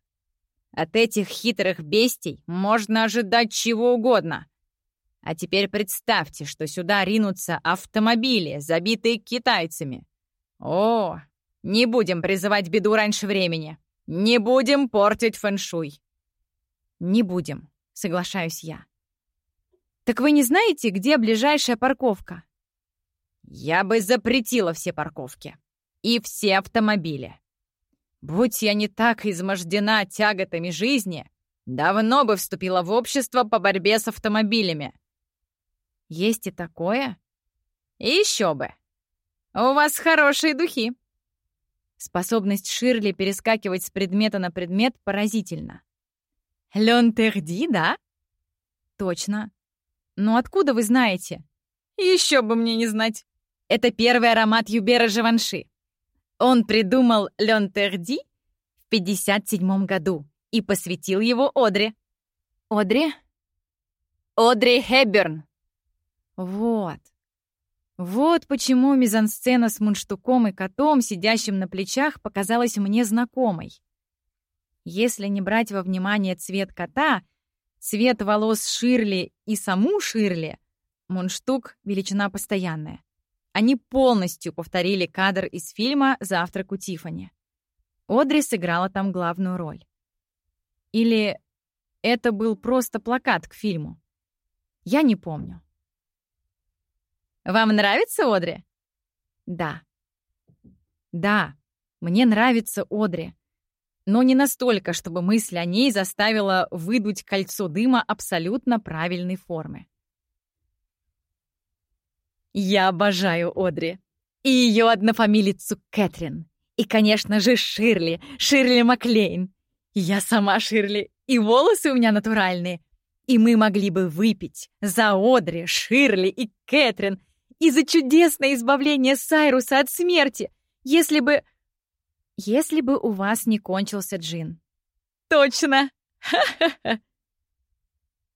От этих хитрых бестий можно ожидать чего угодно. А теперь представьте, что сюда ринутся автомобили, забитые китайцами. О, не будем призывать беду раньше времени. Не будем портить фэншуй. Не будем, соглашаюсь я. Так вы не знаете, где ближайшая парковка? Я бы запретила все парковки. И все автомобили. Будь я не так измождена тяготами жизни, давно бы вступила в общество по борьбе с автомобилями. Есть и такое? Еще бы. У вас хорошие духи. Способность Ширли перескакивать с предмета на предмет поразительна. Лёнтерди, да? Точно. Но откуда вы знаете? Еще бы мне не знать. Это первый аромат Юбера Живанши. Он придумал Лёнтерди в 57 году и посвятил его Одри. Одри? Одри Хэбберн. Вот. Вот почему мизансцена с мундштуком и котом, сидящим на плечах, показалась мне знакомой. Если не брать во внимание цвет кота, цвет волос Ширли и саму Ширли, мундштук — величина постоянная. Они полностью повторили кадр из фильма «Завтрак у Тиффани». Одри сыграла там главную роль. Или это был просто плакат к фильму. Я не помню. Вам нравится Одри? Да. Да, мне нравится Одри. Но не настолько, чтобы мысль о ней заставила выдуть кольцо дыма абсолютно правильной формы. Я обожаю Одри. И ее однофамилицу Кэтрин. И, конечно же, Ширли, Ширли Маклейн. Я сама Ширли, и волосы у меня натуральные. И мы могли бы выпить за Одри, Ширли и Кэтрин и за чудесное избавление Сайруса от смерти, если бы... Если бы у вас не кончился джин. Точно!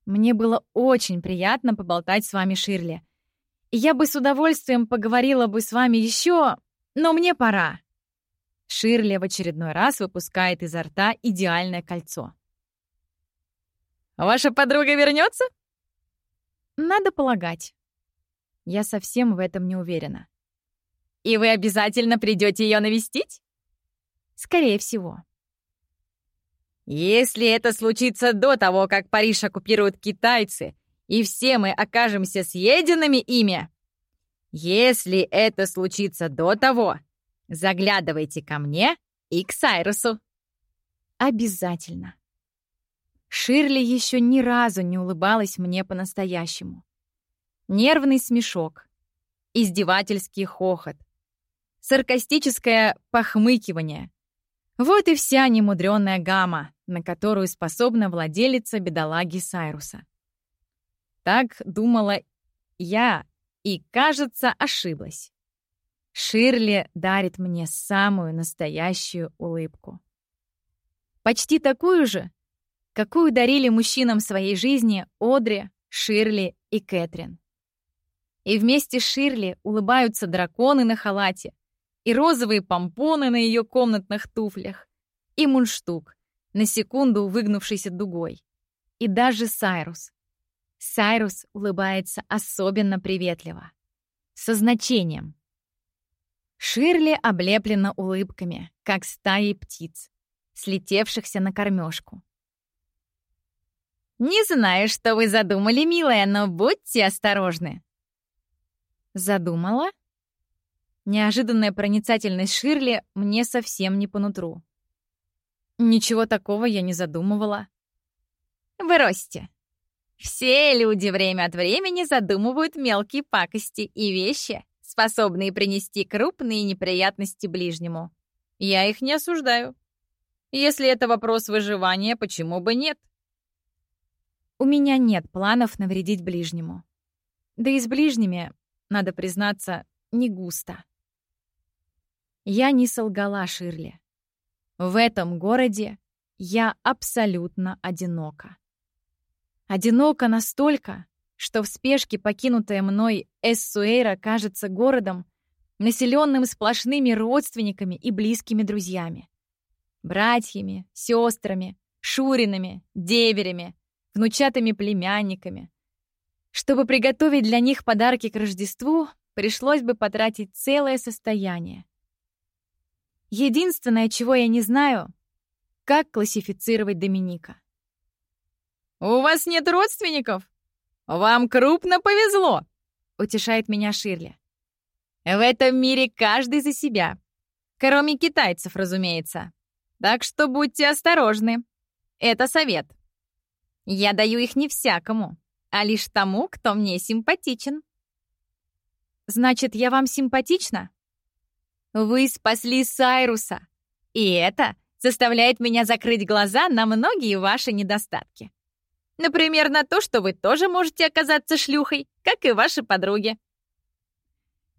Мне было очень приятно поболтать с вами, Ширли. Я бы с удовольствием поговорила бы с вами еще, Но мне пора. Ширли в очередной раз выпускает изо рта идеальное кольцо. «Ваша подруга вернется? Надо полагать. Я совсем в этом не уверена. И вы обязательно придете ее навестить? Скорее всего. Если это случится до того, как Париж оккупируют китайцы, и все мы окажемся съеденными ими, если это случится до того, заглядывайте ко мне и к Сайрусу. Обязательно. Ширли еще ни разу не улыбалась мне по-настоящему. Нервный смешок, издевательский хохот, саркастическое похмыкивание. Вот и вся немудрённая гамма, на которую способна владелица бедолаги Сайруса. Так думала я и, кажется, ошиблась. Ширли дарит мне самую настоящую улыбку. Почти такую же, какую дарили мужчинам своей жизни Одри, Ширли и Кэтрин. И вместе с Ширли улыбаются драконы на халате, и розовые помпоны на ее комнатных туфлях, и мундштук, на секунду выгнувшийся дугой, и даже Сайрус. Сайрус улыбается особенно приветливо, со значением. Ширли облеплена улыбками, как стаи птиц, слетевшихся на кормежку. «Не знаю, что вы задумали, милая, но будьте осторожны!» «Задумала?» Неожиданная проницательность Ширли мне совсем не по нутру. Ничего такого я не задумывала. Бросьте. Все люди время от времени задумывают мелкие пакости и вещи, способные принести крупные неприятности ближнему. Я их не осуждаю. Если это вопрос выживания, почему бы нет? У меня нет планов навредить ближнему. Да и с ближними, надо признаться, не густо. Я не солгала Ширли. В этом городе я абсолютно одинока. Одинока настолько, что в спешке покинутая мной Эссуэйра кажется городом, населенным сплошными родственниками и близкими друзьями. Братьями, сестрами, шуринами, деверями, внучатыми племянниками. Чтобы приготовить для них подарки к Рождеству, пришлось бы потратить целое состояние. Единственное, чего я не знаю, как классифицировать Доминика. «У вас нет родственников? Вам крупно повезло!» — утешает меня Ширли. «В этом мире каждый за себя. Кроме китайцев, разумеется. Так что будьте осторожны. Это совет. Я даю их не всякому, а лишь тому, кто мне симпатичен». «Значит, я вам симпатична?» Вы спасли Сайруса. И это заставляет меня закрыть глаза на многие ваши недостатки. Например, на то, что вы тоже можете оказаться шлюхой, как и ваши подруги.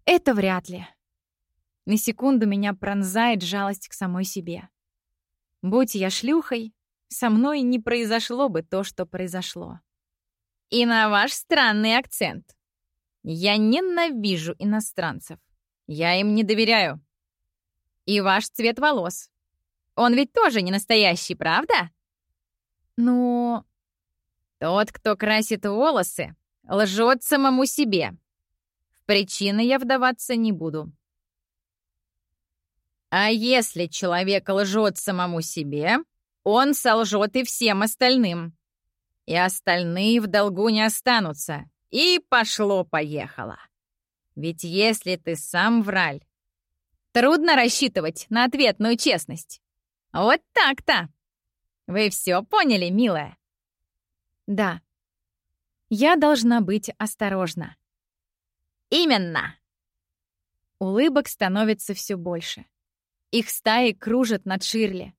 Это вряд ли. На секунду меня пронзает жалость к самой себе. Будь я шлюхой, со мной не произошло бы то, что произошло. И на ваш странный акцент. Я ненавижу иностранцев. Я им не доверяю. И ваш цвет волос. Он ведь тоже не настоящий, правда? Ну, тот, кто красит волосы, лжет самому себе. В причины я вдаваться не буду. А если человек лжет самому себе, он солжет и всем остальным. И остальные в долгу не останутся. И пошло-поехало. Ведь если ты сам враль, трудно рассчитывать на ответную честность. Вот так-то. Вы все поняли, милая? Да. Я должна быть осторожна. Именно. Улыбок становится все больше. Их стаи кружат над Ширли,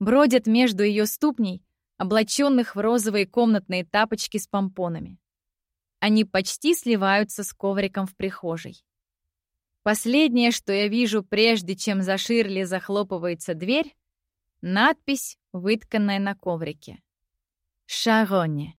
бродят между ее ступней, облаченных в розовые комнатные тапочки с помпонами. Они почти сливаются с ковриком в прихожей. Последнее, что я вижу, прежде чем за Ширли захлопывается дверь, надпись, вытканная на коврике. «Шароне».